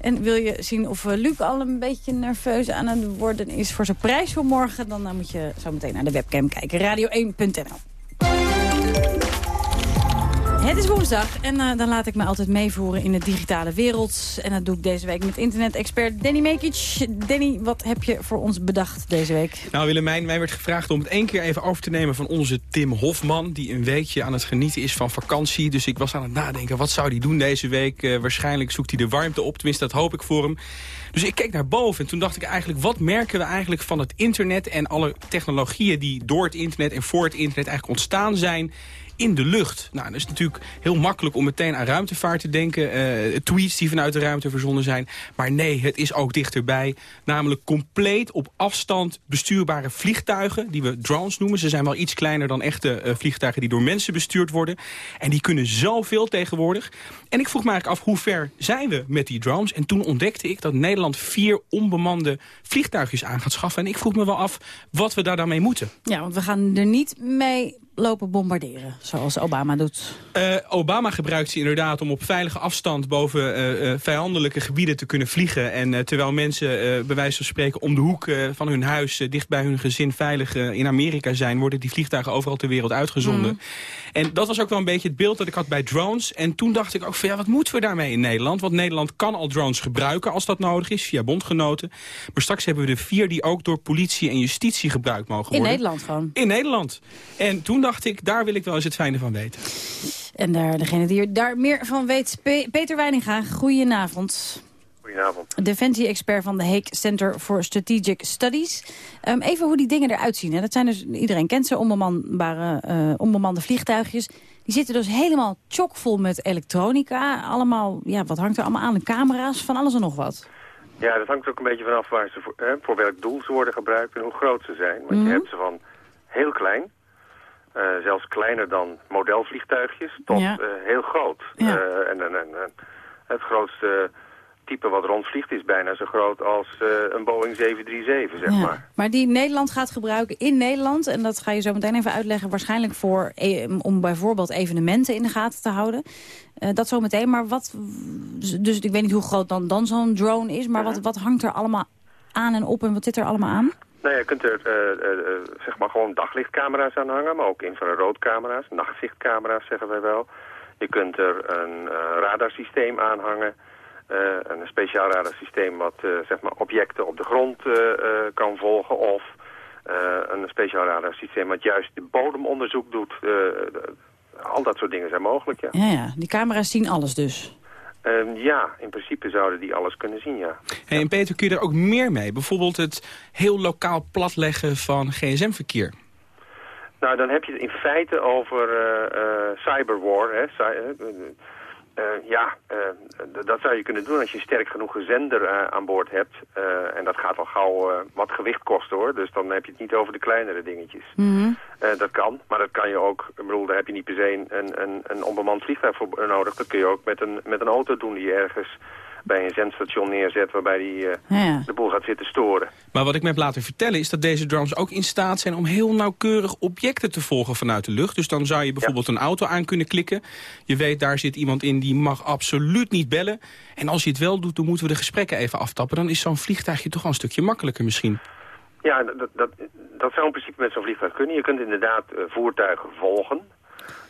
En wil je zien of eh, Luc al een beetje nerveus aan het worden is voor zijn prijs voor morgen... dan eh, moet je zo meteen naar de webcam kijken. Radio1.nl. Het is woensdag en eh, dan laat ik me altijd meevoeren in de digitale wereld. En dat doe ik deze week met internet-expert Danny Mekic. Danny, wat heb je voor ons bedacht deze week? Nou Willemijn, mij werd gevraagd om het één keer even over te nemen van onze Tim Hofman. Die een weekje aan het genieten is van vakantie. Dus ik was aan het nadenken, wat zou hij doen deze week? Eh, waarschijnlijk zoekt hij de warmte op, tenminste dat hoop ik voor hem. Dus ik keek naar boven en toen dacht ik eigenlijk... wat merken we eigenlijk van het internet en alle technologieën... die door het internet en voor het internet eigenlijk ontstaan zijn in de lucht. Nou, dat is natuurlijk heel makkelijk om meteen aan ruimtevaart te denken. eh, tweets die vanuit de ruimte verzonnen zijn. Maar nee, het is ook dichterbij. Namelijk compleet op afstand bestuurbare vliegtuigen... die we drones noemen. Ze zijn wel iets kleiner dan echte eh, vliegtuigen... die door mensen bestuurd worden. En die kunnen zoveel tegenwoordig. En ik vroeg me eigenlijk af, hoe ver zijn we met die drones? En toen ontdekte ik dat Nederland vier onbemande vliegtuigjes aan gaat schaffen. En ik vroeg me wel af wat we daar dan mee moeten. Ja, want we gaan er niet mee lopen bombarderen, zoals Obama doet. Uh, Obama gebruikt ze inderdaad om op veilige afstand boven uh, uh, vijandelijke gebieden te kunnen vliegen. En terwijl mensen bij wijze van spreken om de hoek van hun huis, dicht bij hun gezin veilig in Amerika zijn, worden die vliegtuigen overal ter wereld uitgezonden. Mm. En dat was ook wel een beetje het beeld dat ik had bij drones. En toen dacht ik ook van ja, wat moeten we daarmee in Nederland? Want Nederland kan al drones gebruiken als dat nodig is, via bondgenoten. Maar straks hebben we er vier die ook door politie en justitie gebruikt mogen worden. In Nederland gewoon? In Nederland. En toen dacht ik, daar wil ik wel eens het fijne van weten. En daar, degene die er daar meer van weet, Pe Peter Weininga, goedenavond. Goedenavond. Defensie-expert van de Hague Center for Strategic Studies. Um, even hoe die dingen eruit zien. Hè. Dat zijn dus, iedereen kent ze, onbemanbare, uh, onbemande vliegtuigjes. Die zitten dus helemaal chockvol met elektronica. Allemaal, ja, wat hangt er allemaal aan? Camera's, van alles en nog wat. Ja, dat hangt ook een beetje vanaf waar ze voor, hè, voor welk doel ze worden gebruikt en hoe groot ze zijn. Want Mhm. je hebt ze van heel klein, uh, zelfs kleiner dan modelvliegtuigjes, tot Ja. uh, heel groot. Ja. Uh, en, en, en, en het grootste type wat rondvliegt is bijna zo groot als uh, een Boeing 737, zeg Ja. maar. Maar die Nederland gaat gebruiken in Nederland... en dat ga je zo meteen even uitleggen... waarschijnlijk voor, e- om bijvoorbeeld evenementen in de gaten te houden. Uh, dat zo meteen, maar wat... Dus ik weet niet hoe groot dan, dan zo'n drone is... maar wat, wat hangt er allemaal aan en op en wat zit er allemaal aan? Nou, je kunt er uh, uh, zeg maar gewoon daglichtcamera's aan hangen, maar ook infraroodcamera's, nachtzichtcamera's zeggen wij wel. Je kunt er een uh, radarsysteem aan hangen, een speciaal radarsysteem wat uh, zeg maar objecten op de grond uh, kan volgen of een speciaal radarsysteem wat juist de bodemonderzoek doet. al dat soort dingen zijn mogelijk, ja. Ja, ja. die camera's zien alles dus. Um, ja, in principe zouden die alles kunnen zien, ja. Hey, en Peter, kun je er ook meer mee? Bijvoorbeeld het heel lokaal platleggen van gsm-verkeer. Nou, dan heb je het in feite over uh, uh, cyberwar. Hè. Cy uh, ja, dat zou je kunnen doen als je een sterk genoeg zender aan boord hebt. en dat gaat al gauw wat gewicht kosten hoor. Dus dan heb je het niet over de kleinere dingetjes. Mm -hmm. dat kan, maar dat kan je ook. Ik bedoel, daar heb je niet per se een, een, een onbemand vliegtuig voor nodig. Dat kun je ook met een, met een auto doen die ergens bij een zendstation neerzet waarbij die uh, ja. de boel gaat zitten storen. Maar wat ik me heb laten vertellen is dat deze drones ook in staat zijn om heel nauwkeurig objecten te volgen vanuit de lucht. Dus dan zou je bijvoorbeeld ja. een auto aan kunnen klikken. Je weet, daar zit iemand in die mag absoluut niet bellen. En als je het wel doet, dan moeten we de gesprekken even aftappen. Dan is zo'n vliegtuigje toch wel een stukje makkelijker misschien. Ja, dat, dat, dat zou in principe met zo'n vliegtuig kunnen. Je kunt inderdaad uh, voertuigen volgen.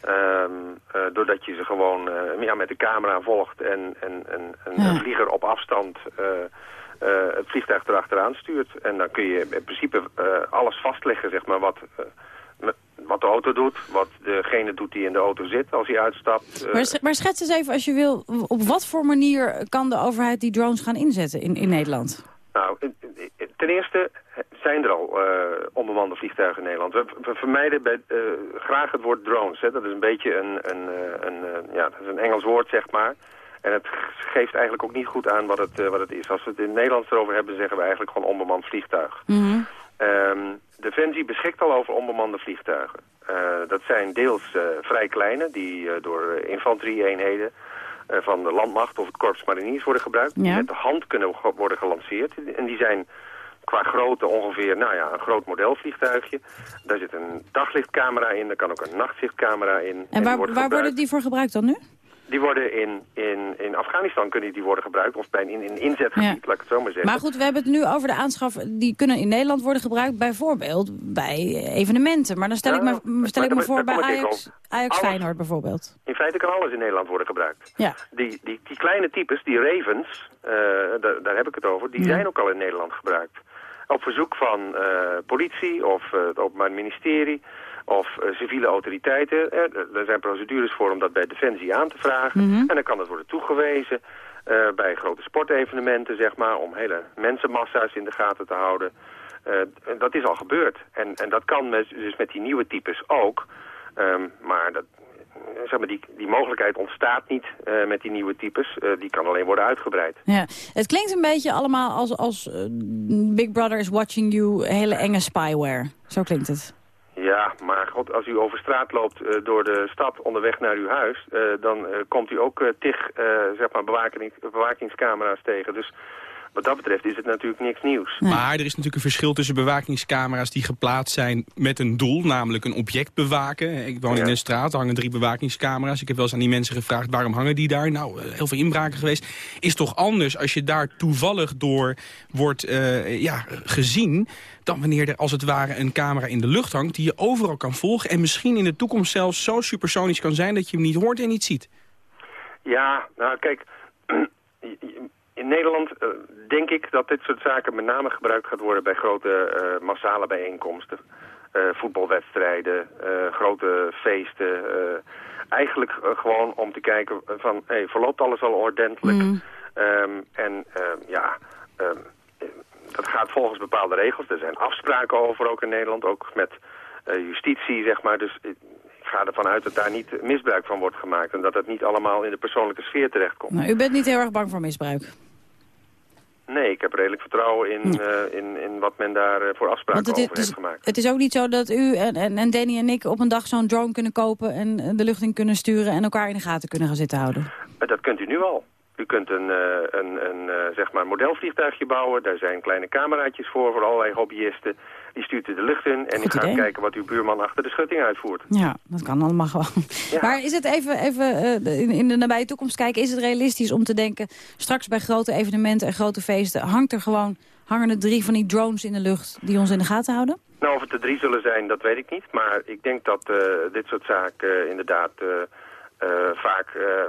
Um, uh, doordat je ze gewoon uh, ja, met de camera volgt en, en, en, en ja. een vlieger op afstand uh, het vliegtuig erachteraan stuurt. En dan kun je in principe alles vastleggen, zeg maar, wat, wat de auto doet, wat degene doet die in de auto zit als hij uitstapt. Maar, maar schets eens even als je wil, op wat voor manier kan de overheid die drones gaan inzetten in, in Nederland? Nou, ten eerste zijn er al uh, onbemande vliegtuigen in Nederland. We, we vermijden bij, uh, graag het woord drones. Hè. Dat is een beetje een, een, een, een, ja, dat is een Engels woord, zeg maar. En het geeft eigenlijk ook niet goed aan wat het, uh, wat het is. Als we het in het Nederlands erover hebben, zeggen we eigenlijk gewoon onbemand vliegtuig. Mm -hmm. um, Defensie beschikt al over onbemande vliegtuigen. dat zijn deels vrij kleine, die door infanterie-eenheden van de landmacht of het korps mariniers worden gebruikt. Ja. Die met de hand kunnen worden gelanceerd. En die zijn qua grootte ongeveer nou ja, een groot modelvliegtuigje. Daar zit een daglichtcamera in, er kan ook een nachtzichtcamera in. En, en waar, wordt waar worden die voor gebruikt dan nu? Die worden in, in, in Afghanistan kunnen die worden gebruikt, of bij een, in inzetgebied, ja. laat ik het zo maar zeggen. Maar goed, we hebben het nu over de aanschaf, die kunnen in Nederland worden gebruikt, bijvoorbeeld bij evenementen. Maar dan stel nou, ik me, stel ik me voor bij Ajax, Ajax Feyenoord bijvoorbeeld. In feite kan alles in Nederland worden gebruikt. Ja. Die, die, die kleine types, die Ravens, uh, daar, daar heb ik het over, die ja. zijn ook al in Nederland gebruikt op verzoek van uh, politie of uh, het Openbaar Ministerie of uh, civiele autoriteiten. Er, er, zijn procedures voor om dat bij Defensie aan te vragen. Mm -hmm. En dan kan het worden toegewezen bij grote sportevenementen, zeg maar, om hele mensenmassa's in de gaten te houden. dat is al gebeurd. En, en dat kan met, dus met die nieuwe types ook. Um, maar dat, zeg maar, die, die mogelijkheid ontstaat niet uh, met die nieuwe types. Die kan alleen worden uitgebreid. Ja, het klinkt een beetje allemaal als, als Big Brother is watching you, hele enge spyware. Zo klinkt het. Ja, maar god, als u over straat loopt uh, door de stad onderweg naar uw huis... Uh, dan uh, komt u ook tig zeg maar bewaking, bewakingscamera's tegen. Dus wat dat betreft is het natuurlijk niks nieuws. Maar er is natuurlijk een verschil tussen bewakingscamera's die geplaatst zijn met een doel, namelijk een object bewaken. Ik woon in een straat, er hangen drie bewakingscamera's. Ik heb wel eens aan die mensen gevraagd, waarom hangen die daar? Nou, eh, heel veel inbraken geweest. Is toch anders als je daar toevallig door wordt eh, ja, gezien dan wanneer er als het ware een camera in de lucht hangt... die je overal kan volgen en misschien in de toekomst zelfs zo supersonisch kan zijn... dat je hem niet hoort en niet ziet. Ja, nou kijk, in Nederland uh, denk ik dat dit soort zaken met name gebruikt gaat worden bij grote uh, massale bijeenkomsten. Uh, voetbalwedstrijden, grote feesten. eigenlijk gewoon om te kijken van, hey, verloopt alles al ordentelijk? Mm. Um, en ja, um, dat gaat volgens bepaalde regels. Er zijn afspraken over ook in Nederland, ook met justitie, zeg maar. Dus ik ga ervan uit dat daar niet misbruik van wordt gemaakt... en dat het niet allemaal in de persoonlijke sfeer terechtkomt. Nou, u bent niet heel erg bang voor misbruik? Nee, ik heb redelijk vertrouwen in, uh, in, in wat men daar uh, voor afspraken het is, over heeft gemaakt. Het is ook niet zo dat u en, en, en Danny en ik op een dag zo'n drone kunnen kopen... en de lucht in kunnen sturen en elkaar in de gaten kunnen gaan zitten houden? Uh, dat kunt u nu al. U kunt een, een, een zeg maar modelvliegtuigje bouwen. Daar zijn kleine cameraatjes voor, voor allerlei hobbyisten. Die stuurt u de lucht in en Goed u gaat kijken wat uw buurman achter de schutting uitvoert. Ja, dat kan allemaal gewoon. Ja. Maar is het even, even uh, in, in de nabije toekomst kijken... is het realistisch om te denken... straks bij grote evenementen en grote feesten... hangt er gewoon, hangen er drie van die drones in de lucht... die ons in de gaten houden? Nou, of het er drie zullen zijn, dat weet ik niet. Maar ik denk dat uh, dit soort zaken uh, inderdaad... Uh, vaak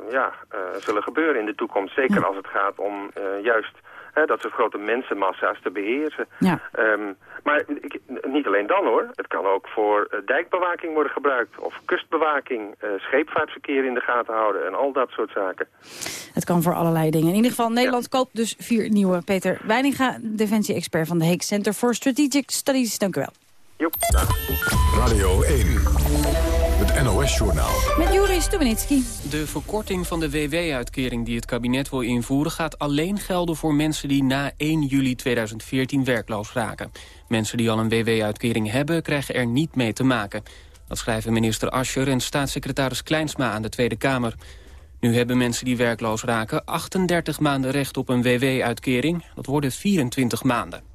ja, zullen gebeuren in de toekomst. Zeker ja. als het gaat om juist hè, dat soort grote mensenmassa's te beheersen. Ja. Um, maar ik, niet alleen dan hoor. Het kan ook voor uh, dijkbewaking worden gebruikt. Of kustbewaking, uh, scheepvaartverkeer in de gaten houden en al dat soort zaken. Het kan voor allerlei dingen. In ieder geval, Nederland ja. koopt dus vier nieuwe. Peter Weininga, defensie-expert van de Hague Center for Strategic Studies. Dank u wel. Joep. Radio 1. Het NOS-journaal. Met Juri Stubenitski. De verkorting van de WW-uitkering die het kabinet wil invoeren... gaat alleen gelden voor mensen die na 1 juli 2014 werkloos raken. Mensen die al een WW-uitkering hebben, krijgen er niet mee te maken. Dat schrijven minister Ascher en staatssecretaris Kleinsma aan de Tweede Kamer. Nu hebben mensen die werkloos raken 38 maanden recht op een WW-uitkering. Dat worden 24 maanden.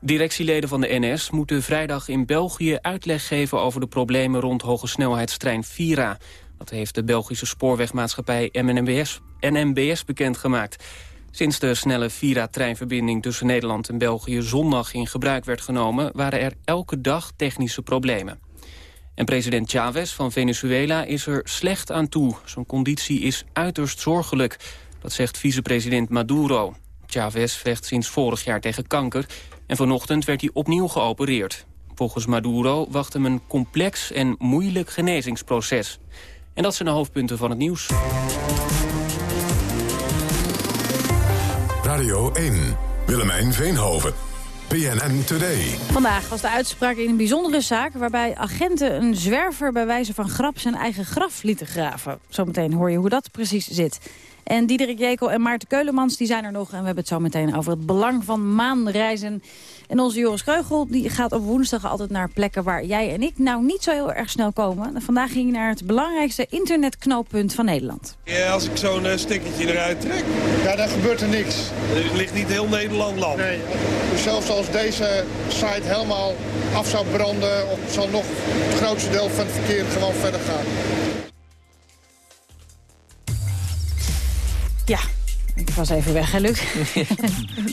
Directieleden van de NS moeten vrijdag in België uitleg geven over de problemen rond hogesnelheidstrein Vira. Dat heeft de Belgische spoorwegmaatschappij NMBS bekendgemaakt. Sinds de snelle Vira-treinverbinding tussen Nederland en België zondag in gebruik werd genomen, waren er elke dag technische problemen. En president Chavez van Venezuela is er slecht aan toe. Zijn conditie is uiterst zorgelijk, dat zegt vicepresident Maduro. Chavez vecht sinds vorig jaar tegen kanker en vanochtend werd hij opnieuw geopereerd. Volgens Maduro wacht hem een complex en moeilijk genezingsproces. En dat zijn de hoofdpunten van het nieuws. Radio 1, Willemijn Veenhoven. PNN Today. Vandaag was de uitspraak in een bijzondere zaak... waarbij agenten een zwerver bij wijze van grap zijn eigen graf lieten graven. Zometeen hoor je hoe dat precies zit. En Diederik Jekel en Maarten Keulemans die zijn er nog. En we hebben het zo meteen over het belang van maanreizen. En onze Joris Kreugel die gaat op woensdag altijd naar plekken waar jij en ik nou niet zo heel erg snel komen. En vandaag ging hij naar het belangrijkste internetknooppunt van Nederland. Ja, als ik zo'n uh, stickertje eruit trek, ja, dan gebeurt er niks. Er ligt niet heel Nederland lam. Nee, dus zelfs als deze site helemaal af zou branden, of zal nog het grootste deel van het verkeer gewoon verder gaan. Ja, ik was even weg, hè, Luc?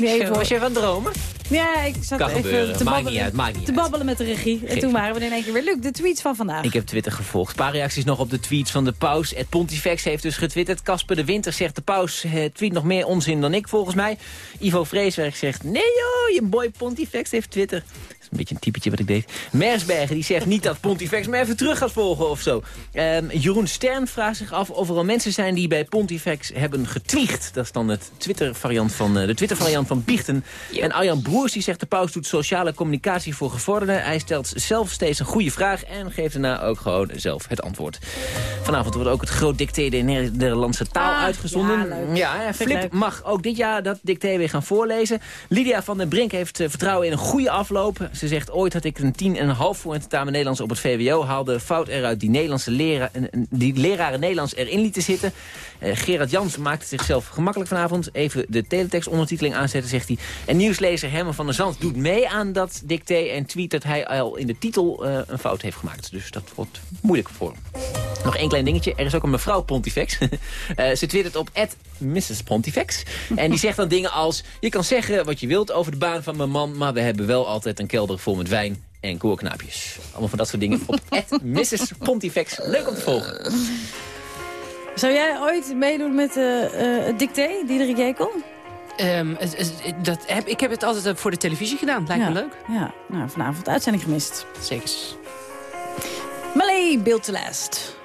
even was je van dromen? Ja, ik zat kan even gebeuren. te babbelen, niet uit, niet te babbelen met de regie. En toen waren we in één keer weer. Luc, de tweets van vandaag. Ik heb Twitter gevolgd. Een paar reacties nog op de tweets van de paus. Het Pontifex heeft dus getwitterd. Casper de Winter zegt de paus eh, tweet nog meer onzin dan ik volgens mij. Ivo Vreeswerk zegt nee joh, je boy Pontifex heeft Twitter. Is een beetje een typetje wat ik deed. Mersbergen die zegt niet dat Pontifex me even terug gaat volgen of zo. Um, Jeroen Stern vraagt zich af of er al mensen zijn die bij Pontifex hebben getwiegt. Dat is dan het Twitter variant van, uh, de Twitter variant van Biechten. En Arjan Broers die zegt de paus doet sociale communicatie voor gevorderden. Hij stelt zelf steeds een goede vraag en geeft daarna ook gewoon zelf het antwoord. Vanavond wordt ook het groot dicté de Nederlandse taal Ah, uitgezonden. ja. Ja, Flip leuk. mag ook dit jaar dat dicté weer gaan voorlezen. Lydia van den Brink heeft eh, vertrouwen in een goede afloop. Ze zegt, ooit had ik een tien en een half voor een tentamen Nederlands op het VWO. Haalde fout eruit die, Nederlandse die leraren Nederlands erin lieten zitten. Eh, Gerard Jans maakte zichzelf gemakkelijk vanavond. Even de teletext ondertiteling aanzetten, zegt hij. En nieuwslezer Herman van der Zand doet mee aan dat dicté... en tweet dat hij al in de titel eh, een fout heeft gemaakt. Dus dat wordt moeilijk voor hem. Nog één klein dingetje. Er is ook een mevrouw Pontifex. Eh, ze twittert op Mrs. Pontifex. En die zegt dan dingen als... Je kan zeggen wat je wilt over de baan van mijn man... maar we hebben wel altijd een kelder vol met wijn en koorknaapjes. Allemaal van dat soort dingen op Mrs. Pontifex. Leuk om te volgen. Zou jij ooit meedoen met uh, uh, het dicté, Diederik Jekel? Um, dat heb, ik heb het altijd voor de televisie gedaan. Lijkt ja. me leuk. Ja, nou, vanavond uitzending gemist. Zeker. Malay, Build to Last.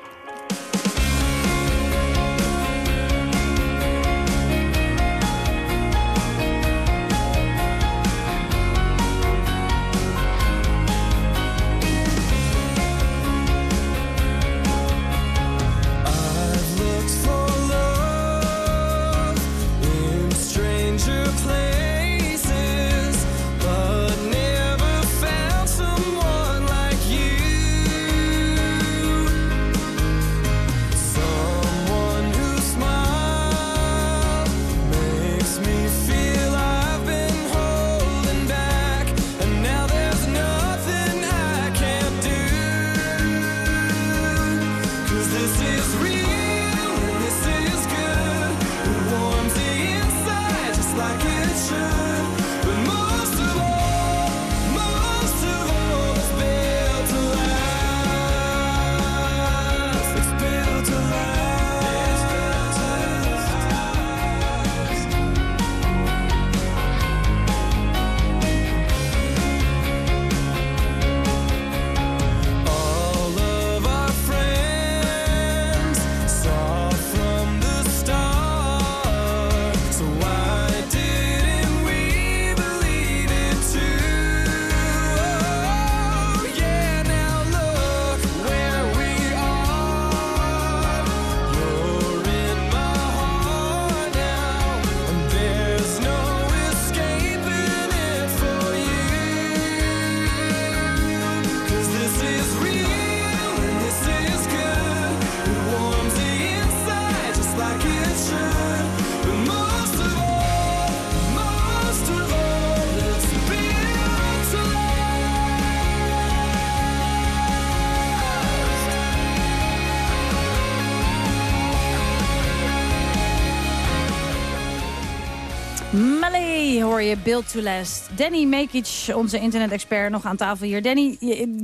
Build to Last. Danny Mekic, onze internet-expert, nog aan tafel hier. Danny,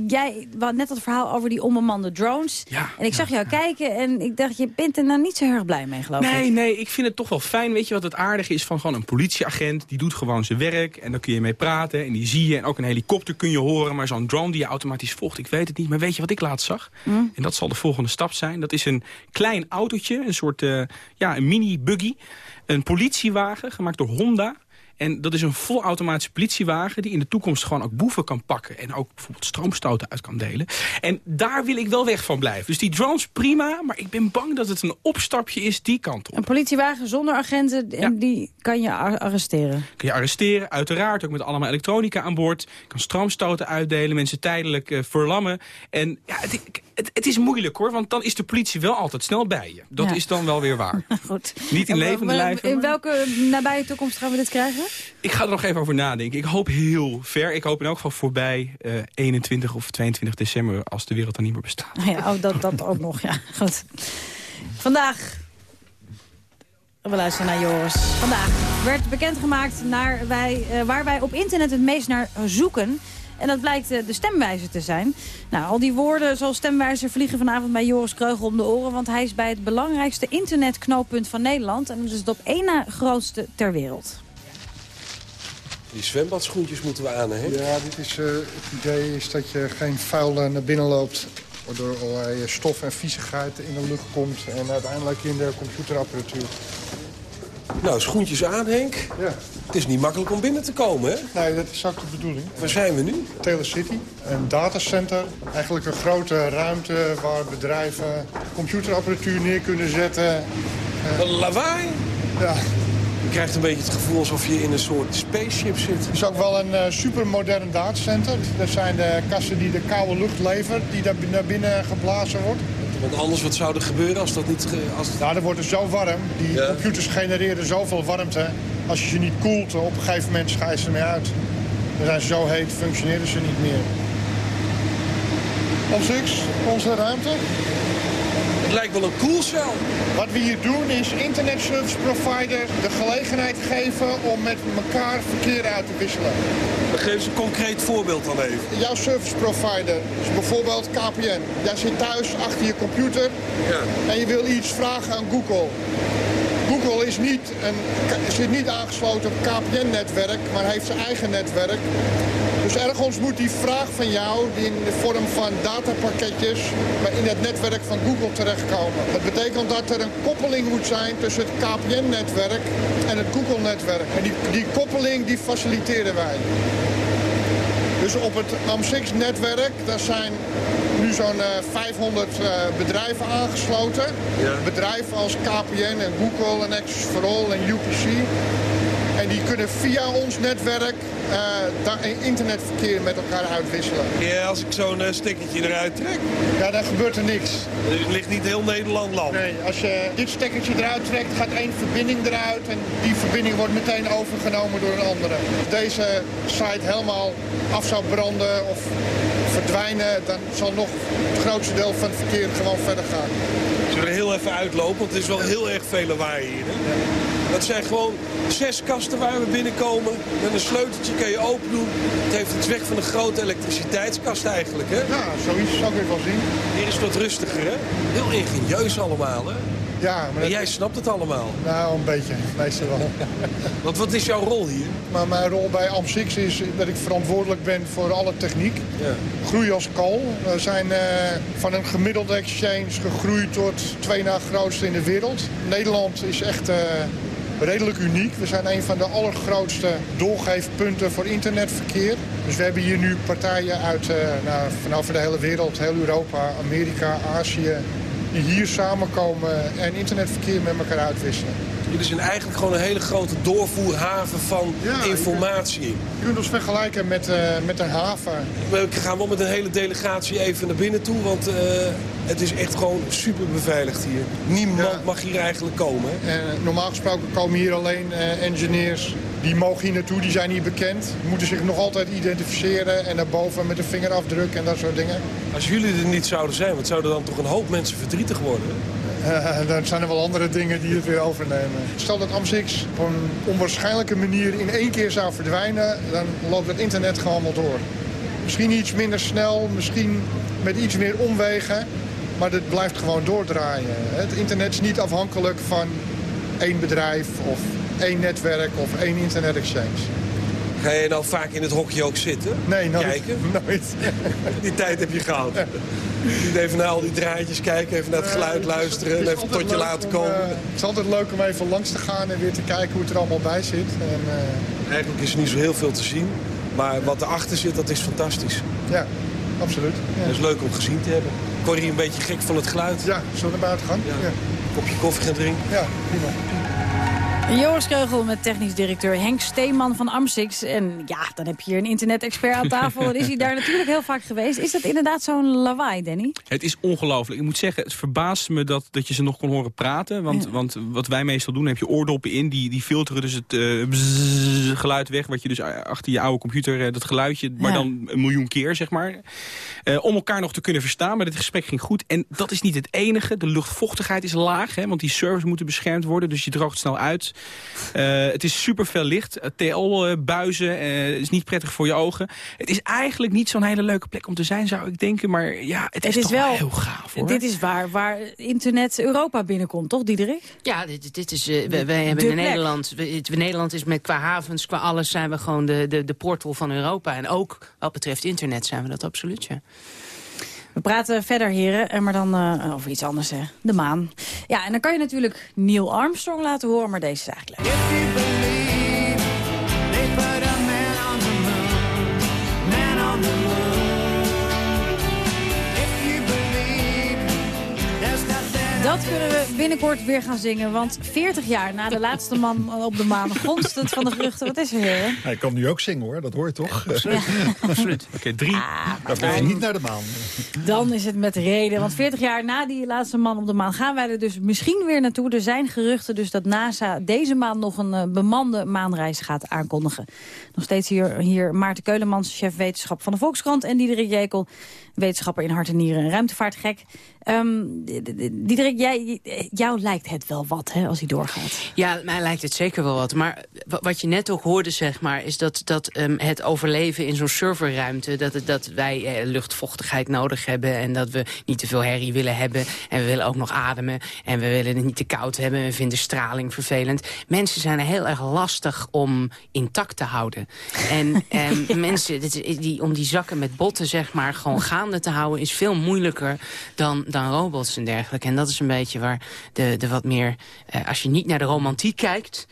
jij had net dat verhaal over die onbemande drones. Ja, en ik zag ja, jou kijken en ik dacht, je bent er nou niet zo heel erg blij mee, geloof nee, ik. Nee, ik vind het toch wel fijn. Weet je wat het aardige is van gewoon een politieagent? Die doet gewoon zijn werk en dan kun je mee praten en die zie je. En ook een helikopter kun je horen, maar zo'n drone die je automatisch volgt, ik weet het niet. Maar weet je wat ik laatst zag? Mm. En dat zal de volgende stap zijn. Dat is een klein autootje, een soort uh, ja, een mini-buggy. Een politiewagen, gemaakt door Honda. En dat is een volautomatische politiewagen die in de toekomst gewoon ook boeven kan pakken. En ook bijvoorbeeld stroomstoten uit kan delen. En daar wil ik wel weg van blijven. Dus die drones prima, maar ik ben bang dat het een opstapje is die kant op. Een politiewagen zonder agenten, en die kan je arresteren? Kun je arresteren, uiteraard ook met allemaal elektronica aan boord. Kan stroomstoten uitdelen, mensen tijdelijk uh, verlammen. En ja, het, het, het, is moeilijk hoor, want dan is de politie wel altijd snel bij je. Dat Ja. is dan wel weer waar. Goed. Niet in En levende lijven. In welke nabije toekomst gaan we dit krijgen? Ik ga er nog even over nadenken. Ik hoop heel ver. Ik hoop in elk geval voorbij eh 21 of 22 december... als de wereld dan niet meer bestaat. Ja, oh, dat, dat ook nog, ja. Goed. Vandaag... We luisteren naar Joris. Vandaag werd bekendgemaakt naar wij, eh, waar wij op internet het meest naar zoeken. En dat blijkt eh, de stemwijzer te zijn. Nou, al die woorden zoals stemwijzer vliegen vanavond bij Joris Kreugel om de oren. Want hij is bij het belangrijkste internetknooppunt van Nederland. En dat is het op één na grootste ter wereld. Die zwembadschoentjes moeten we aan, hè? Ja, dit is, eh, het idee is dat je geen vuil eh, naar binnen loopt... waardoor allerlei stof en viezigheid in de lucht komt... en uiteindelijk in de computerapparatuur. Nou, schoentjes aan, Henk. Ja. Het is niet makkelijk om binnen te komen, hè? Nee, dat is ook de bedoeling. Waar zijn we nu? Telecity, een datacenter. Eigenlijk een grote ruimte waar bedrijven computerapparatuur neer kunnen zetten. Wat lawaai. Ja, Je krijgt een beetje het gevoel alsof je in een soort spaceship zit. Het is ook wel een uh, supermodern datacenter. Dat zijn de kassen die de koude lucht levert, die daar naar binnen geblazen wordt. Want anders, wat zou er gebeuren als dat niet... Als... Nou, dan wordt het zo warm. Die ja. computers genereren zoveel warmte. Als je ze niet koelt, op een gegeven moment ga je ze ermee uit. Dan zijn ze zo heet, functioneren ze niet meer. Om six, onze ruimte. Het lijkt wel een koelcel. Wat we hier doen is internet service provider de gelegenheid geven om met elkaar verkeer uit te wisselen. Geef eens een concreet voorbeeld dan even. Jouw service provider is bijvoorbeeld KPN. Jij zit thuis achter je computer ja. en je wil iets vragen aan Google. Google is niet een, zit niet aangesloten op KPN-netwerk, maar heeft zijn eigen netwerk. Dus ergens moet die vraag van jou die in de vorm van datapakketjes maar in het netwerk van Google terechtkomen. Dat betekent dat er een koppeling moet zijn tussen het KPN-netwerk en het Google-netwerk. En die, die koppeling die faciliteren wij. Dus op het AM6-netwerk, daar zijn nu zo'n uh, 500 uh, bedrijven aangesloten. Ja. Bedrijven als KPN en Google en Access for All en UPC. En die kunnen via ons netwerk uh, internetverkeer met elkaar uitwisselen. Ja, als ik zo'n uh, stekkertje eruit trek? Ja, dan gebeurt er niks. Het ligt niet heel Nederland lam? Nee, als je dit stekkertje eruit trekt, gaat één verbinding eruit. En die verbinding wordt meteen overgenomen door een andere. Als deze site helemaal af zou branden of verdwijnen, dan zal nog het grootste deel van het verkeer gewoon verder gaan. Zullen we er heel even uitlopen, want het is wel heel erg veel lawaai hier. Hè? Ja. Dat zijn gewoon zes kasten waar we binnenkomen. Met een sleuteltje kan je open doen. Het heeft het weg van een grote elektriciteitskast eigenlijk, hè? Ja, zoiets zou ik wel zien. Hier is het wat rustiger, hè? Heel ingenieus allemaal, hè? Ja, maar jij snapt het allemaal? Nou, een beetje. Meestal wel. Want wat is jouw rol hier? Maar mijn rol bij AMSIX is dat ik verantwoordelijk ben voor alle techniek. Ja. Groei als kool. We zijn uh, van een gemiddelde exchange gegroeid tot twee na grootste in de wereld. Nederland is echt... Uh, redelijk uniek. We zijn een van de allergrootste doorgeefpunten voor internetverkeer. Dus we hebben hier nu partijen uit uh, nou, van over de hele wereld, heel Europa, Amerika, Azië... die hier samenkomen en internetverkeer met elkaar uitwisselen. Jullie zijn eigenlijk gewoon een hele grote doorvoerhaven van ja, informatie. Je, je kunt ons vergelijken met, uh, met een haven. We gaan wel met een hele delegatie even naar binnen toe, want uh, het is echt gewoon super beveiligd hier. Niemand ja. mag hier eigenlijk komen. En, normaal gesproken komen hier alleen uh, engineers. Die mogen hier naartoe, die zijn hier bekend. Moeten zich nog altijd identificeren en daarboven met een vingerafdruk en dat soort dingen. Als jullie er niet zouden zijn, wat zouden dan toch een hoop mensen verdrietig worden? Uh, dan zijn er wel andere dingen die het weer overnemen. Stel dat AMSIX op een onwaarschijnlijke manier in één keer zou verdwijnen... dan loopt het internet gewoon wel door. Misschien iets minder snel, misschien met iets meer omwegen... maar het blijft gewoon doordraaien. Het internet is niet afhankelijk van één bedrijf of één netwerk of één internet-exchange. Ga je nou vaak in het hokje ook zitten? Nee, nooit. Kijken? Nooit. Die tijd heb je gehad. Niet even naar al die draadjes kijken, even naar het geluid luisteren en even tot je laten komen. Om, uh, het is altijd leuk om even langs te gaan en weer te kijken hoe het er allemaal bij zit. En, uh... Eigenlijk is er niet zo heel veel te zien, maar wat erachter zit, dat is fantastisch. Ja, absoluut. Ja. Dat is leuk om gezien te hebben. Hier een beetje gek van het geluid. Ja, we naar buiten gaan? Ja. ja. Kopje koffie gaan drinken? Ja, prima. Joris Keugel met technisch directeur Henk Steeman van Amsix. En ja, dan heb je hier een internet-expert aan tafel. Dan is hij daar natuurlijk heel vaak geweest. Is dat inderdaad zo'n lawaai, Danny? Het is ongelooflijk. Ik moet zeggen, het verbaast me dat, dat je ze nog kon horen praten. Want, ja. want wat wij meestal doen, heb je oordoppen in. Die, die filteren dus het uh, bzzz, geluid weg. Wat je dus achter je oude computer, uh, dat geluidje, maar ja. dan een miljoen keer, zeg maar. Uh, om elkaar nog te kunnen verstaan. Maar dit gesprek ging goed. En dat is niet het enige. De luchtvochtigheid is laag, hè, want die servers moeten beschermd worden. Dus je droogt snel uit. Uh, het is super veel licht. TL-buizen. Uh, is niet prettig voor je ogen. Het is eigenlijk niet zo'n hele leuke plek om te zijn, zou ik denken. Maar ja, het, het is, toch wel heel gaaf, hoor. Dit is waar, waar internet Europa binnenkomt, toch, Diederik? Ja, dit, dit is, uh, wij, wij hebben in Nederland... We, Nederland is met qua havens, qua alles... zijn we gewoon de, de, de portal van Europa. En ook wat betreft internet zijn we dat absoluut, ja. We praten verder, heren, maar dan uh, over iets anders, hè. De maan. Ja, en dan kan je natuurlijk Neil Armstrong laten horen, maar deze is eigenlijk. Dat kunnen we binnenkort weer gaan zingen. Want 40 jaar na de laatste man op de maan gonst het van de vruchten. Wat is er, heren? Hij kan nu ook zingen, hoor. Dat hoor je toch? absoluut. absoluut. Oké, drie. Ah, Dan ben je niet naar de maan. Dan is het met reden. Want 40 jaar na die laatste man op de maan gaan wij er dus misschien weer naartoe. Er zijn geruchten dus dat NASA deze maand nog een eh, bemande maanreis gaat aankondigen. Nog steeds hier, hier Maarten Keulemans, chef wetenschap van de Volkskrant. En Diederik Jekel, wetenschapper in hart en nieren en ruimtevaartgek. Um, Diederik, jij, jou lijkt het wel wat hè, als hij doorgaat. Ja, mij lijkt het zeker wel wat. Maar wat je net ook hoorde, zeg maar, is dat, dat um, het overleven in zo'n serverruimte... Dat, dat wij eh, luchtvochtigheid nodig hebben en dat we niet te veel herrie willen hebben. En we willen ook nog ademen en we willen het niet te koud hebben. We vinden straling vervelend. Mensen zijn heel erg lastig om intact te houden. En, en mensen, die, om die zakken met botten, zeg maar, gewoon te houden... is veel moeilijker dan dan robots en dergelijke. En dat is een beetje waar de, de wat meer... Uh, als je niet naar de romantiek kijkt...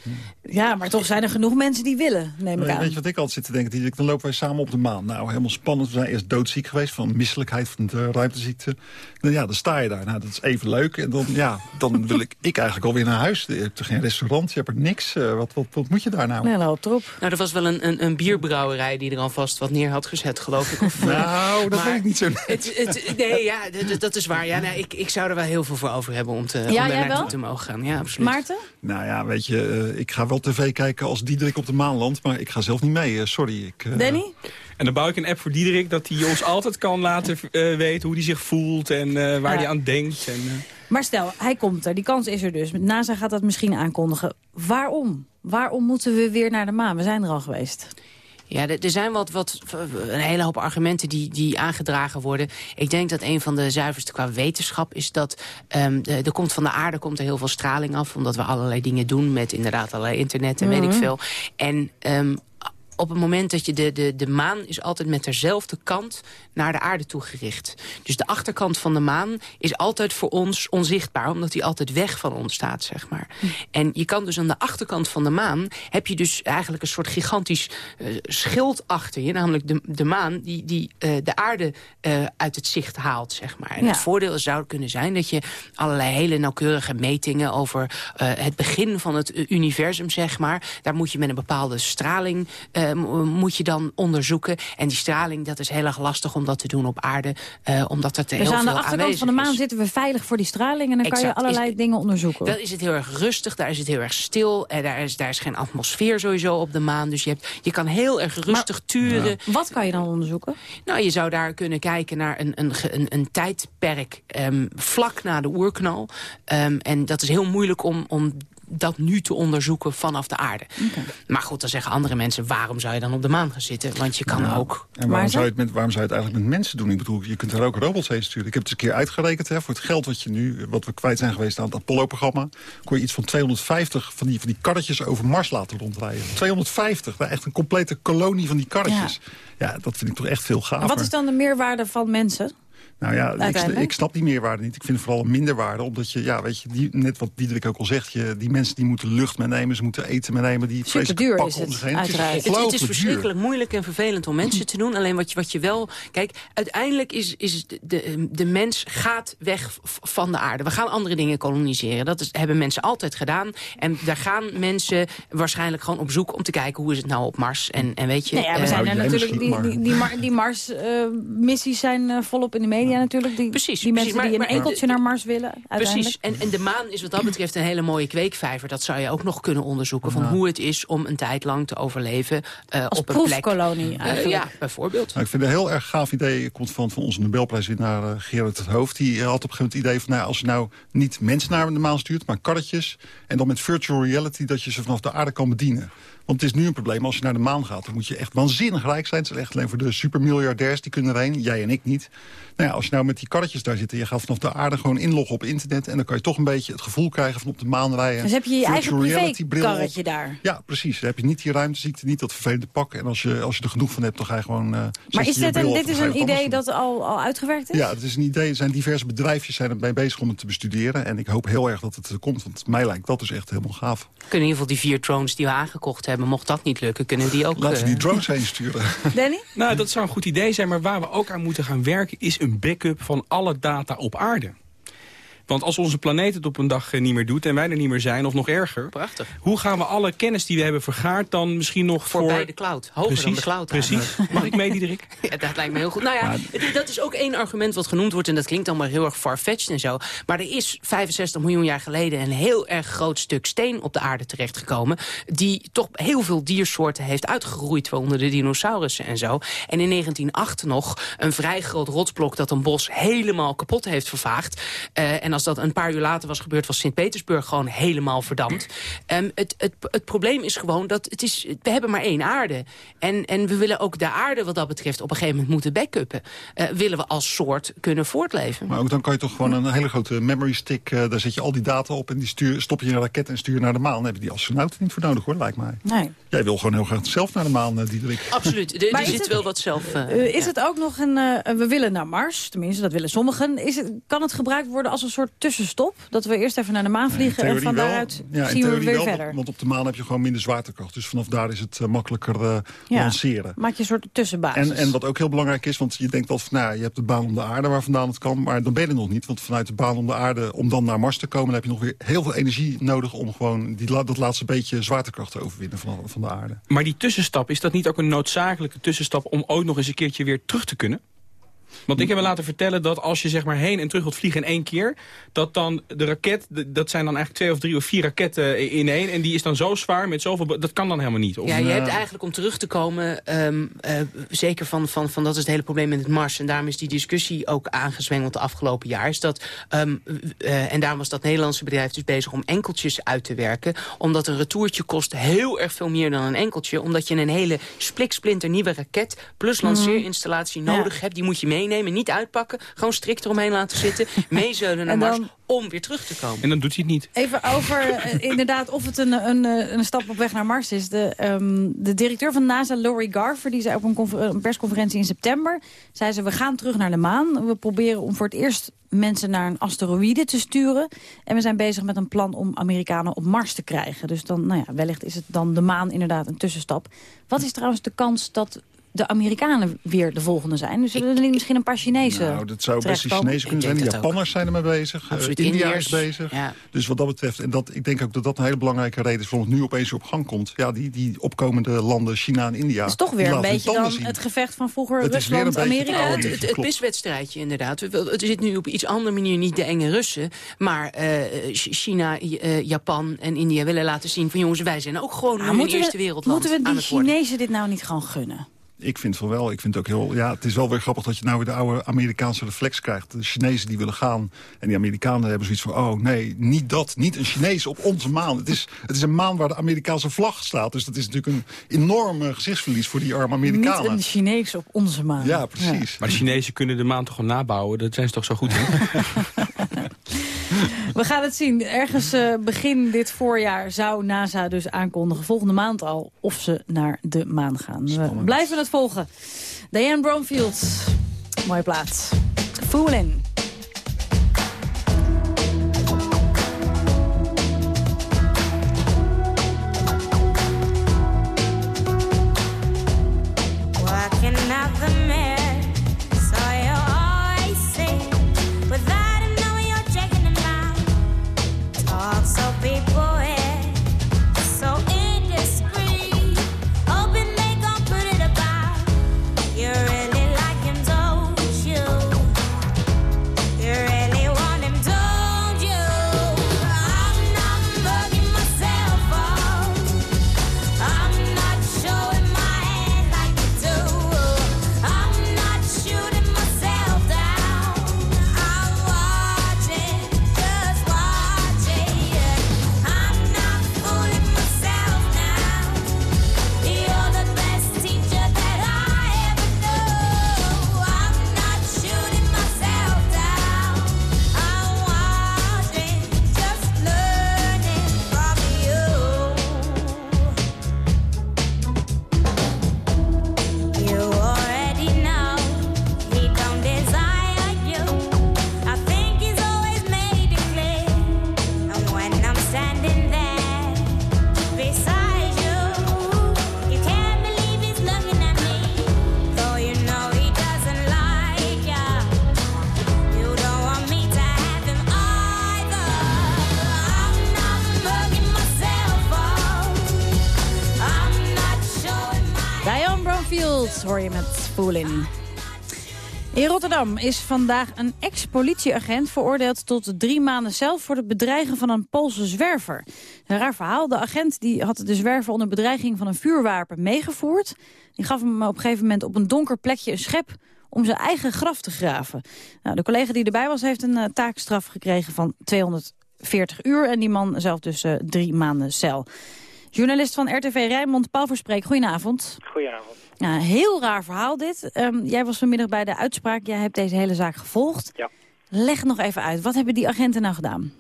Ja, maar toch zijn er genoeg mensen die willen, neem ik aan. Weet je wat ik altijd zit te denken? Die, dan lopen wij samen op de maan. Nou, helemaal spannend. We zijn eerst doodziek geweest van misselijkheid van de ruimteziekte. Nou ja, dan sta je daar. Nou, dat is even leuk. En dan, ja, dan wil ik, ik eigenlijk alweer naar huis. Je hebt er geen restaurant, je hebt er niks. Uh, wat, wat, wat moet je daar nou? Ja, nou, erop. Nou, er was wel een, een, een, bierbrouwerij die er alvast wat neer had gezet, geloof ik. Of, nou, dat weet ik niet zo het, het, Nee, ja, dat is waar. Ja, nou, ik, ik zou er wel heel veel voor over hebben om, te, ja, om daar naartoe wel? te mogen gaan. Ja, absoluut. Maarten? Nou ja, weet je, uh, ik ga wel tv kijken als Diederik op de maan landt. Maar ik ga zelf niet mee, uh, sorry. Ik, uh... Danny? En dan bouw ik een app voor Diederik dat hij ons altijd kan laten weten hoe hij zich voelt en waar ja. hij aan denkt. En, Maar stel, hij komt er, die kans is er dus. NASA gaat dat misschien aankondigen. Waarom? Waarom moeten we weer naar de maan? We zijn er al geweest. Ja, er zijn wat, wat, een hele hoop argumenten die, die aangedragen worden. Ik denk dat een van de zuiverste qua wetenschap is dat... Um, de, er komt van de aarde komt er heel veel straling af... omdat we allerlei dingen doen met inderdaad allerlei internet en mm -hmm. weet ik veel. En um, op het moment dat je de, de, de maan is altijd met dezelfde kant naar de aarde toegericht. Dus de achterkant van de maan is altijd voor ons onzichtbaar... omdat die altijd weg van ons staat, zeg maar. Hm. En je kan dus aan de achterkant van de maan... heb je dus eigenlijk een soort gigantisch uh, schild achter je. Namelijk de, de maan die, die uh, de aarde uh, uit het zicht haalt, zeg maar. En ja. het voordeel zou kunnen zijn dat je allerlei hele nauwkeurige metingen... over het begin van het universum, zeg maar... daar moet je met een bepaalde straling uh, moet je dan onderzoeken. En die straling, dat is heel erg lastig om dat te doen op aarde. Uh, omdat er te dus heel aan de veel achterkant van de maan is. zitten we veilig voor die straling. En dan exact. kan je allerlei is, dingen onderzoeken. Dan is het heel erg rustig, daar is het heel erg stil. En daar, is, daar is geen atmosfeer sowieso op de maan. Dus je, hebt, je kan heel erg rustig maar, turen. Ja. Wat kan je dan onderzoeken? Nou, je zou daar kunnen kijken naar een, een, een, een tijdperk um, vlak na de oerknal. Um, en dat is heel moeilijk om, om dat nu te onderzoeken vanaf de aarde. Okay. Maar goed, dan zeggen andere mensen... waarom zou je dan op de maan gaan zitten? Want je kan nou, ook... En waarom zou, je het met, waarom zou je het eigenlijk met mensen doen? Ik bedoel, je kunt er ook robots heen sturen. Ik heb het eens een keer uitgerekend. Hè, voor het geld wat, je nu, wat we kwijt zijn geweest aan het Apollo-programma... kon je iets van 250 van die, van die karretjes over Mars laten rondrijden. 250, nou, echt een complete kolonie van die karretjes. Ja. ja, dat vind ik toch echt veel gaver. Wat is dan de meerwaarde van mensen? Nou ja, ik, ik, snap die meerwaarde niet. Ik vind het vooral een minderwaarde. Omdat je, ja, weet je, die, net wat Diederik ook al zegt... Je, die mensen die moeten lucht meenemen, ze moeten eten meenemen... die Super duur is het, uiteraard. Het is, het is verschrikkelijk moeilijk en vervelend om mensen te doen. Alleen wat je, wat je wel... Kijk, uiteindelijk is, is de, de, mens gaat weg van de aarde. We gaan andere dingen koloniseren. Dat is, hebben mensen altijd gedaan. En daar gaan mensen waarschijnlijk gewoon op zoek... om te kijken hoe is het nou op Mars. En, en weet je... Nou ja, we zijn uh, er natuurlijk... Die, die, die, Mar, die Mars-missies uh, zijn uh, volop in de media natuurlijk. Die, precies, die precies, mensen die maar, een enkeltje naar Mars willen. Precies, en, en de maan is wat dat betreft een hele mooie kweekvijver. Dat zou je ook nog kunnen onderzoeken. Van hoe het is om een tijd lang te overleven uh, Als op een plek. proefkolonie uh, ja, bijvoorbeeld. Nou, ik vind het een heel erg gaaf idee. komt van, van onze Nobelprijswinnaar uh, Gerard het Hoofd. Die had op een gegeven moment het idee van... Nou, als je nou niet mensen naar de maan stuurt, maar karretjes... en dan met virtual reality dat je ze vanaf de aarde kan bedienen. Want het is nu een probleem als je naar de maan gaat. Dan moet je echt waanzinnig rijk zijn. Het is echt alleen voor de supermiljardairs die kunnen erheen. Jij en ik niet. Nou ja, als je nou met die karretjes daar zit... en je gaat vanaf de aarde gewoon inloggen op internet... en dan kan je toch een beetje het gevoel krijgen van op de maan rijden. Dus heb je je eigen privé-karretje daar? Ja, precies. Dan heb je niet die ruimteziekte, niet dat vervelende pak. En als je, als je er genoeg van hebt, dan ga je gewoon... Uh, maar is dit, een, dit is een idee dat al, al uitgewerkt is? Ja, het is een idee. Er zijn diverse bedrijfjes zijn erbij bezig om het te bestuderen. En ik hoop heel erg dat het er komt. Want mij lijkt dat dus echt helemaal gaaf. Kunnen in ieder geval die vier drones die we aangekocht hebben... mocht dat niet lukken, kunnen die ook... Laten we die drones heen sturen. Danny? Nou, dat zou een goed idee zijn. Maar waar we ook aan moeten gaan werken... is een backup van alle data op aarde. Want als onze planeet het op een dag eh, niet meer doet en wij er niet meer zijn, of nog erger... Prachtig. Hoe gaan we alle kennis die we hebben vergaard dan misschien nog voor... Voorbij de cloud. Hoger precies, dan de cloud Precies. Mag ik mee, Diederik? Ja, dat lijkt me heel goed. Nou ja, het- dat is ook één argument wat genoemd wordt... en dat klinkt allemaal heel erg farfetched en zo. Maar er is 65 miljoen jaar geleden... een heel erg groot stuk steen op de aarde terechtgekomen... die toch heel veel diersoorten heeft uitgeroeid... waaronder de dinosaurussen en zo. En in 1908 nog een vrij groot rotsblok... dat een bos helemaal kapot heeft vervaagd. Eh, en als dat een paar uur later was gebeurd... was Sint-Petersburg gewoon helemaal verdampt. Ehm, het, het, het probleem is gewoon dat het is, we hebben maar één aarde. En, en we willen ook de aarde wat dat betreft... op een gegeven moment moeten backuppen. Eh, willen we als soort kunnen voortleven. Maar ook dan kan je toch gewoon een hele grote memory stick... eh, daar zet je al die data op en die stuur, stop je in een raket en stuur je naar de maan. Daar hebben die astronauten niet voor nodig hoor, lijkt mij. Nee. Jij wil gewoon heel graag zelf naar de maan, uh, Diederik. Absoluut, er, Maar er is zit het- wel wat zelf... eh, Uh, is het ook nog een... uh, we willen naar Mars, tenminste, dat willen sommigen. Is het, kan het gebruikt worden als een soort tussenstop? Dat we eerst even naar de maan vliegen en van wel. daaruit Ja, zien we weer wel, verder. Want op de maan heb je gewoon minder zwaartekracht. Dus vanaf daar is het eh, makkelijker eh, Ja. lanceren. Maak je een soort tussenbasis. En, en wat ook heel belangrijk is, want je denkt wel van, nou, je hebt de baan om de aarde waar vandaan het kan, maar dan ben je er nog niet. Want vanuit de baan om de aarde, om dan naar Mars te komen, dan heb je nog weer heel veel energie nodig om gewoon die, dat laatste beetje zwaartekracht te overwinnen van, van de aarde. Maar die tussenstap, is dat niet ook een noodzakelijke tussenstap... om ooit nog eens een keertje weer terug te kunnen? Want ik heb me laten vertellen dat als je zeg maar heen en terug wilt vliegen in één keer... dat dan de raket, dat zijn dan eigenlijk twee of drie of vier raketten in één... en die is dan zo zwaar met zoveel... Dat kan dan helemaal niet. Of, Ja, je eh, hebt eigenlijk om terug te komen, ehm, eh, zeker van, van, van dat is het hele probleem met het Mars. En daarom is die discussie ook aangezwengeld de afgelopen jaar. Is dat, ehm, eh, en daarom was dat Nederlandse bedrijf dus bezig om enkeltjes uit te werken. Omdat een retourtje kost heel erg veel meer dan een enkeltje. Omdat je een hele spliksplinter nieuwe raket plus lanceerinstallatie Mhm. Ja. nodig hebt. Die moet je meenemen, niet uitpakken. Gewoon strikt eromheen laten zitten. meezeulen naar Mars om weer terug te komen. En dan doet hij het niet. Even over eh, inderdaad of het een, een, eh, een stap op weg naar Mars is. De, ehm, de directeur van NASA, Laurie Garver, die zei op een, confer- een persconferentie in september... zei ze, we gaan terug naar de maan. We proberen om voor het eerst mensen naar een asteroïde te sturen. En we zijn bezig met een plan om Amerikanen op Mars te krijgen. Dus dan, nou ja, wellicht is het dan de maan inderdaad een tussenstap. Wat is trouwens de kans dat de Amerikanen weer de volgende zijn? Dus zullen er misschien een paar Chinezen Nou, dat zou best de? Chinezen kunnen zijn. De Japanners zijn ermee bezig. Eh, India is bezig. Ja. Dus wat dat betreft, en dat, ik denk ook dat dat een hele belangrijke reden is... waarom het nu opeens op gang komt. Ja, die, die opkomende landen, China en India... Het is toch weer een beetje dan zien. het gevecht van vroeger Het is weer een Rusland, beetje het Het, het, piswedstrijdje inderdaad. Het zit nu op iets andere manier niet de enge Russen. Maar eh, Ch- China, eh, Japan en India willen laten zien... van jongens, wij zijn ook gewoon nu Ah, een eerste we, wereldland moeten we die. Chinezen dit nou niet gewoon gunnen? Ik vind van wel. Ik vind het ook heel. Ja, het is wel weer grappig dat je nou weer de oude Amerikaanse reflex krijgt. De Chinezen die willen gaan. En die Amerikanen hebben zoiets van. Oh nee, niet dat. Niet een Chinees op onze maan. Het is, het is een maan waar de Amerikaanse vlag staat. Dus dat is natuurlijk een enorme gezichtsverlies voor die arme Amerikanen. Niet een Chinees op onze maan. Ja, precies. Maar de Chinezen kunnen de maan toch gewoon nabouwen? Dat zijn ze toch zo goed in? We gaan het zien. Ergens eh, begin dit voorjaar zou NASA dus aankondigen, volgende maand al, of ze naar de maan gaan. We blijven het volgen. Diane Bromfield, mooie plaats. Foolin'. In Rotterdam is vandaag een ex-politieagent veroordeeld tot drie maanden cel voor het bedreigen van een Poolse zwerver. Raar verhaal. De agent die had de zwerver onder bedreiging van een vuurwapen meegevoerd. Die gaf hem op een gegeven moment op een donker plekje een schep om zijn eigen graf te graven. Nou, de collega die erbij was heeft een eh, taakstraf gekregen van 240 uur. En die man zelf dus eh, drie maanden cel. Journalist van RTV Rijnmond, Paul Verspreek, goedenavond. Goedenavond. Ja, heel raar verhaal dit. Ehm, jij was vanmiddag bij de uitspraak, jij hebt deze hele zaak gevolgd. Ja. Leg nog even uit, wat hebben die agenten nou gedaan?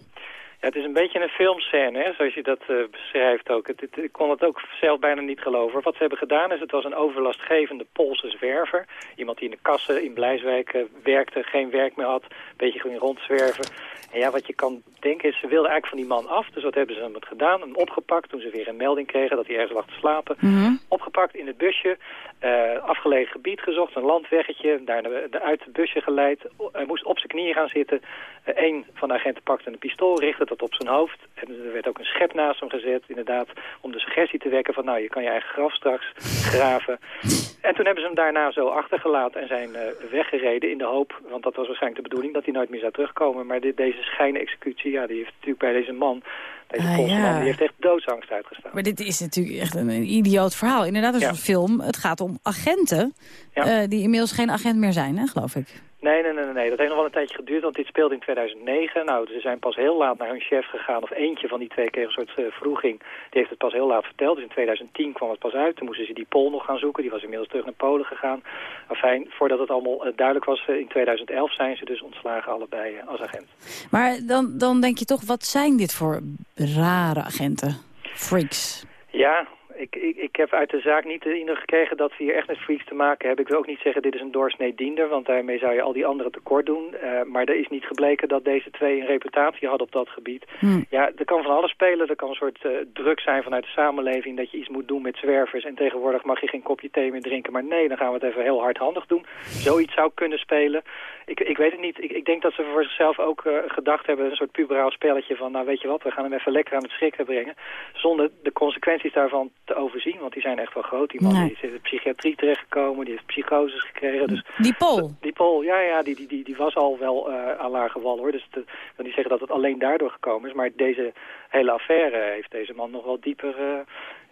Ja, het is een beetje een filmscène, hè, zoals je dat eh, beschrijft ook. Het, het- ik kon het ook zelf bijna niet geloven. Wat ze hebben gedaan is, het was een overlastgevende Poolse zwerver. Iemand die in de kassen in Blijswijk werkte, geen werk meer had. Een beetje ging rondzwerven. En ja, wat je kan denken is, ze wilden eigenlijk van die man af. Dus wat hebben ze met gedaan? Hem opgepakt toen ze weer een melding kregen dat hij ergens lag te slapen. Opgepakt in het busje, eh, afgelegen gebied gezocht, een landweggetje. Daar naar- naar- uit het busje geleid. Hij moest op zijn knieën gaan zitten. Eén van de agenten pakte een pistool, richtte dat op zijn hoofd. En er werd ook een schep naast hem gezet, inderdaad, om de suggestie te wekken van... nou, je kan je eigen graf straks graven. En toen hebben ze hem daarna zo achtergelaten en zijn eh, weggereden in de hoop... want dat was waarschijnlijk de bedoeling, dat hij nooit meer zou terugkomen. Maar dit, deze schijnexecutie, ja, die heeft natuurlijk bij deze man... deze Ah, Poolse ja. man, die heeft echt doodsangst uitgestaan. Maar dit is natuurlijk echt een, een idioot verhaal. Inderdaad, het is Ja. een film. Het gaat om agenten eh, die inmiddels geen agent meer zijn, hè, geloof ik. Nee, nee, nee, nee. Dat heeft nog wel een tijdje geduurd, want dit speelde in 2009. Nou, ze zijn pas heel laat naar hun chef gegaan, of eentje van die twee kreeg een soort eh, vroeging. Die heeft het pas heel laat verteld, dus in 2010 kwam het pas uit. Toen moesten ze die Pool nog gaan zoeken, die was inmiddels terug naar Polen gegaan. Enfin, voordat het allemaal eh, duidelijk was, eh, in 2011 zijn ze dus ontslagen allebei als agent. Maar dan, dan denk je toch, wat zijn dit voor rare agenten? Freaks. Ja, ik, ik, ik heb uit de zaak niet de indruk gekregen dat we hier echt met freaks te maken hebben. Ik wil ook niet zeggen dit is een doorsnee diender, want daarmee zou je al die anderen tekort doen. Eh, maar er is niet gebleken dat deze twee een reputatie hadden op dat gebied. Ja, er kan van alles spelen. Er kan een soort eh, druk zijn vanuit de samenleving dat je iets moet doen met zwervers. En tegenwoordig mag je geen kopje thee meer drinken. Maar nee, dan gaan we het even heel hardhandig doen. Zoiets zou kunnen spelen. Ik, ik weet het niet. Ik, ik denk dat ze voor zichzelf ook eh, gedacht hebben, een soort puberaal spelletje van, nou weet je wat, we gaan hem even lekker aan het schrikken brengen. Zonder de consequenties daarvan te overzien, want die zijn echt wel groot. Die man Nee. die is in de psychiatrie terechtgekomen, die heeft psychoses gekregen. Dus Die Pool. die Paul, ja, ja, die, die, die, die was al wel eh, aan lage wal hoor. Dus te- wil niet zeggen dat het alleen daardoor gekomen is. Maar deze hele affaire heeft deze man nog wel dieper eh,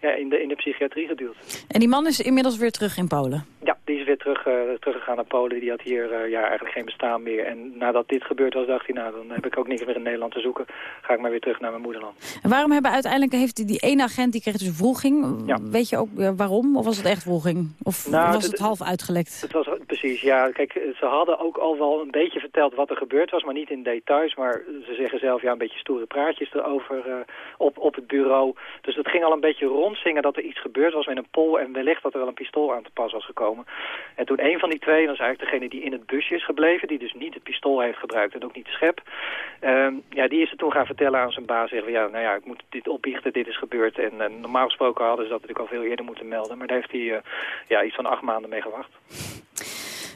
ja, in, de, in de psychiatrie geduwd. En die man is inmiddels weer terug in Polen. Ja, die is weer terug, eh, teruggegaan naar Polen. Die had hier eh, ja, eigenlijk geen bestaan meer. En nadat dit gebeurd was, dacht hij, nou, dan heb ik ook niks meer in Nederland te zoeken. Ga ik maar weer terug naar mijn moederland. En waarom hebben uiteindelijk, heeft die, die ene agent, die kreeg dus vroeging. Weet je ook eh, waarom? Of was het echt vroeging? Of Nou, was het- het half uitgelekt? Het was precies, ja. Kijk, ze hadden ook al wel een beetje verteld wat er gebeurd was, maar niet in details. Maar ze zeggen zelf, ja, een beetje stoere praatjes erover op, op het bureau. Dus het ging al een beetje rondzingen dat er iets gebeurd was met een pol en wellicht dat er wel een pistool aan te pas was gekomen. En toen een van die twee, dat is eigenlijk degene die in het busje is gebleven, die dus niet het pistool heeft gebruikt en ook niet de schep. ehm, ja, die is het toen gaan vertellen aan zijn baas. Zeggen, van, ja, nou ja, ik moet dit opbiechten, dit is gebeurd. En eh, normaal gesproken hadden ze dat natuurlijk al veel eerder moeten melden. Maar daar heeft hij eh, ja, iets van acht maanden mee gewacht.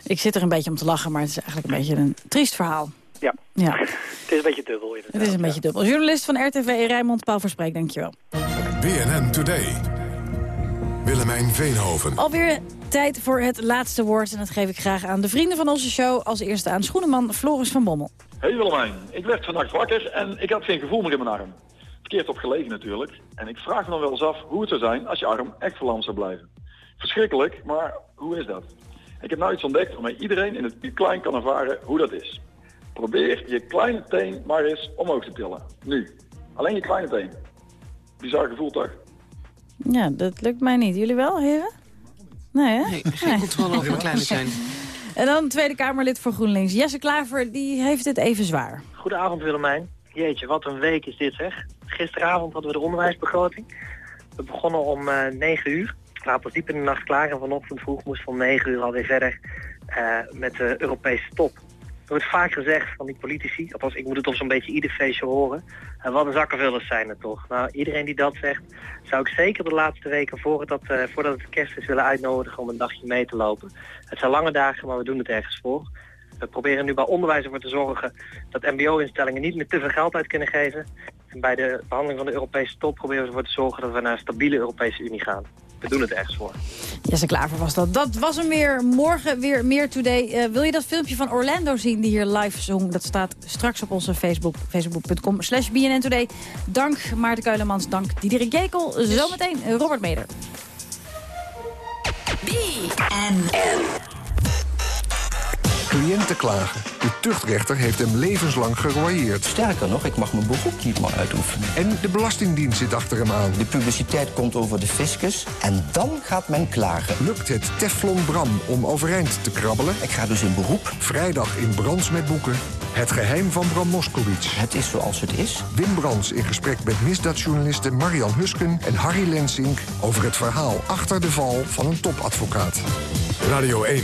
Ik zit er een beetje om te lachen, maar het is eigenlijk een beetje een triest verhaal. Ja. Ja. Het is een beetje dubbel inderdaad. Het is een beetje dubbel. Journalist van RTV Rijnmond, Paul Verspreek, dankjewel. BNN Today. Willemijn Veenhoven. Alweer tijd voor het laatste woord. En dat geef ik graag aan de vrienden van onze show. Als eerste aan schoenenman Floris van Bommel. Hey Willemijn, ik werd vannacht wakker en ik had geen gevoel meer in mijn arm. Verkeerd op gelegen natuurlijk. En ik vraag me dan wel eens af hoe het zou zijn als je arm echt verlamd zou blijven. Verschrikkelijk, maar hoe is dat? Ik heb nou iets ontdekt waarmee iedereen in het piepklein kan ervaren hoe dat is. Probeer je kleine teen maar eens omhoog te tillen. Nu. Alleen je kleine teen. Bizar gevoel toch? Ja, dat lukt mij niet. Jullie wel, heren? Nee, hè? Nee, geen controle over mijn kleine zijn. En dan Tweede Kamerlid voor GroenLinks. Jesse Klaver, die heeft het even zwaar. Goedenavond Willemijn. Jeetje, wat een week is dit zeg. Gisteravond hadden we de onderwijsbegroting. We begonnen om eh 9 uur. We waren pas diep in de nacht klaar en vanochtend vroeg moesten we om 9 uur alweer verder eh, met de Europese top. Er wordt vaak gezegd van die politici, althans ik moet het op zo'n beetje ieder feestje horen. En wat een zakkenvullers zijn het toch. Nou, iedereen die dat zegt, zou ik zeker de laatste weken voordat, het, eh, voordat het kerst is willen uitnodigen om een dagje mee te lopen. Het zijn lange dagen, maar we doen het ergens voor. We proberen nu bij onderwijs ervoor te zorgen dat mbo-instellingen niet meer te veel geld uit kunnen geven. En bij de behandeling van de Europese top proberen we ervoor te zorgen dat we naar een stabiele Europese Unie gaan. We doen het ergens voor. Jesse Klaver was dat. Dat was hem weer. Morgen weer meer Today. Eh, wil je dat filmpje van Orlando zien die hier live zong? Dat staat straks op onze Facebook. Facebook.com slash BNN Today. Dank Maarten Keulemans. Dank Diederik Jekel. Zometeen Robert Meder. BNN. Cliënten klagen. De tuchtrechter heeft hem levenslang gerooieerd. Sterker nog, ik mag mijn beroep niet meer uitoefenen. En de Belastingdienst zit achter hem aan. De publiciteit komt over de fiscus en dan gaat men klagen. Lukt het Teflon Bram om overeind te krabbelen? Ik ga dus in beroep. Vrijdag in Brands met boeken. Het geheim van Bram Moskowitz. Het is zoals het is. Wim Brands in gesprek met misdaadjournalisten Marian Husken en Harry Lensink... over het verhaal achter de val van een topadvocaat. Radio 1.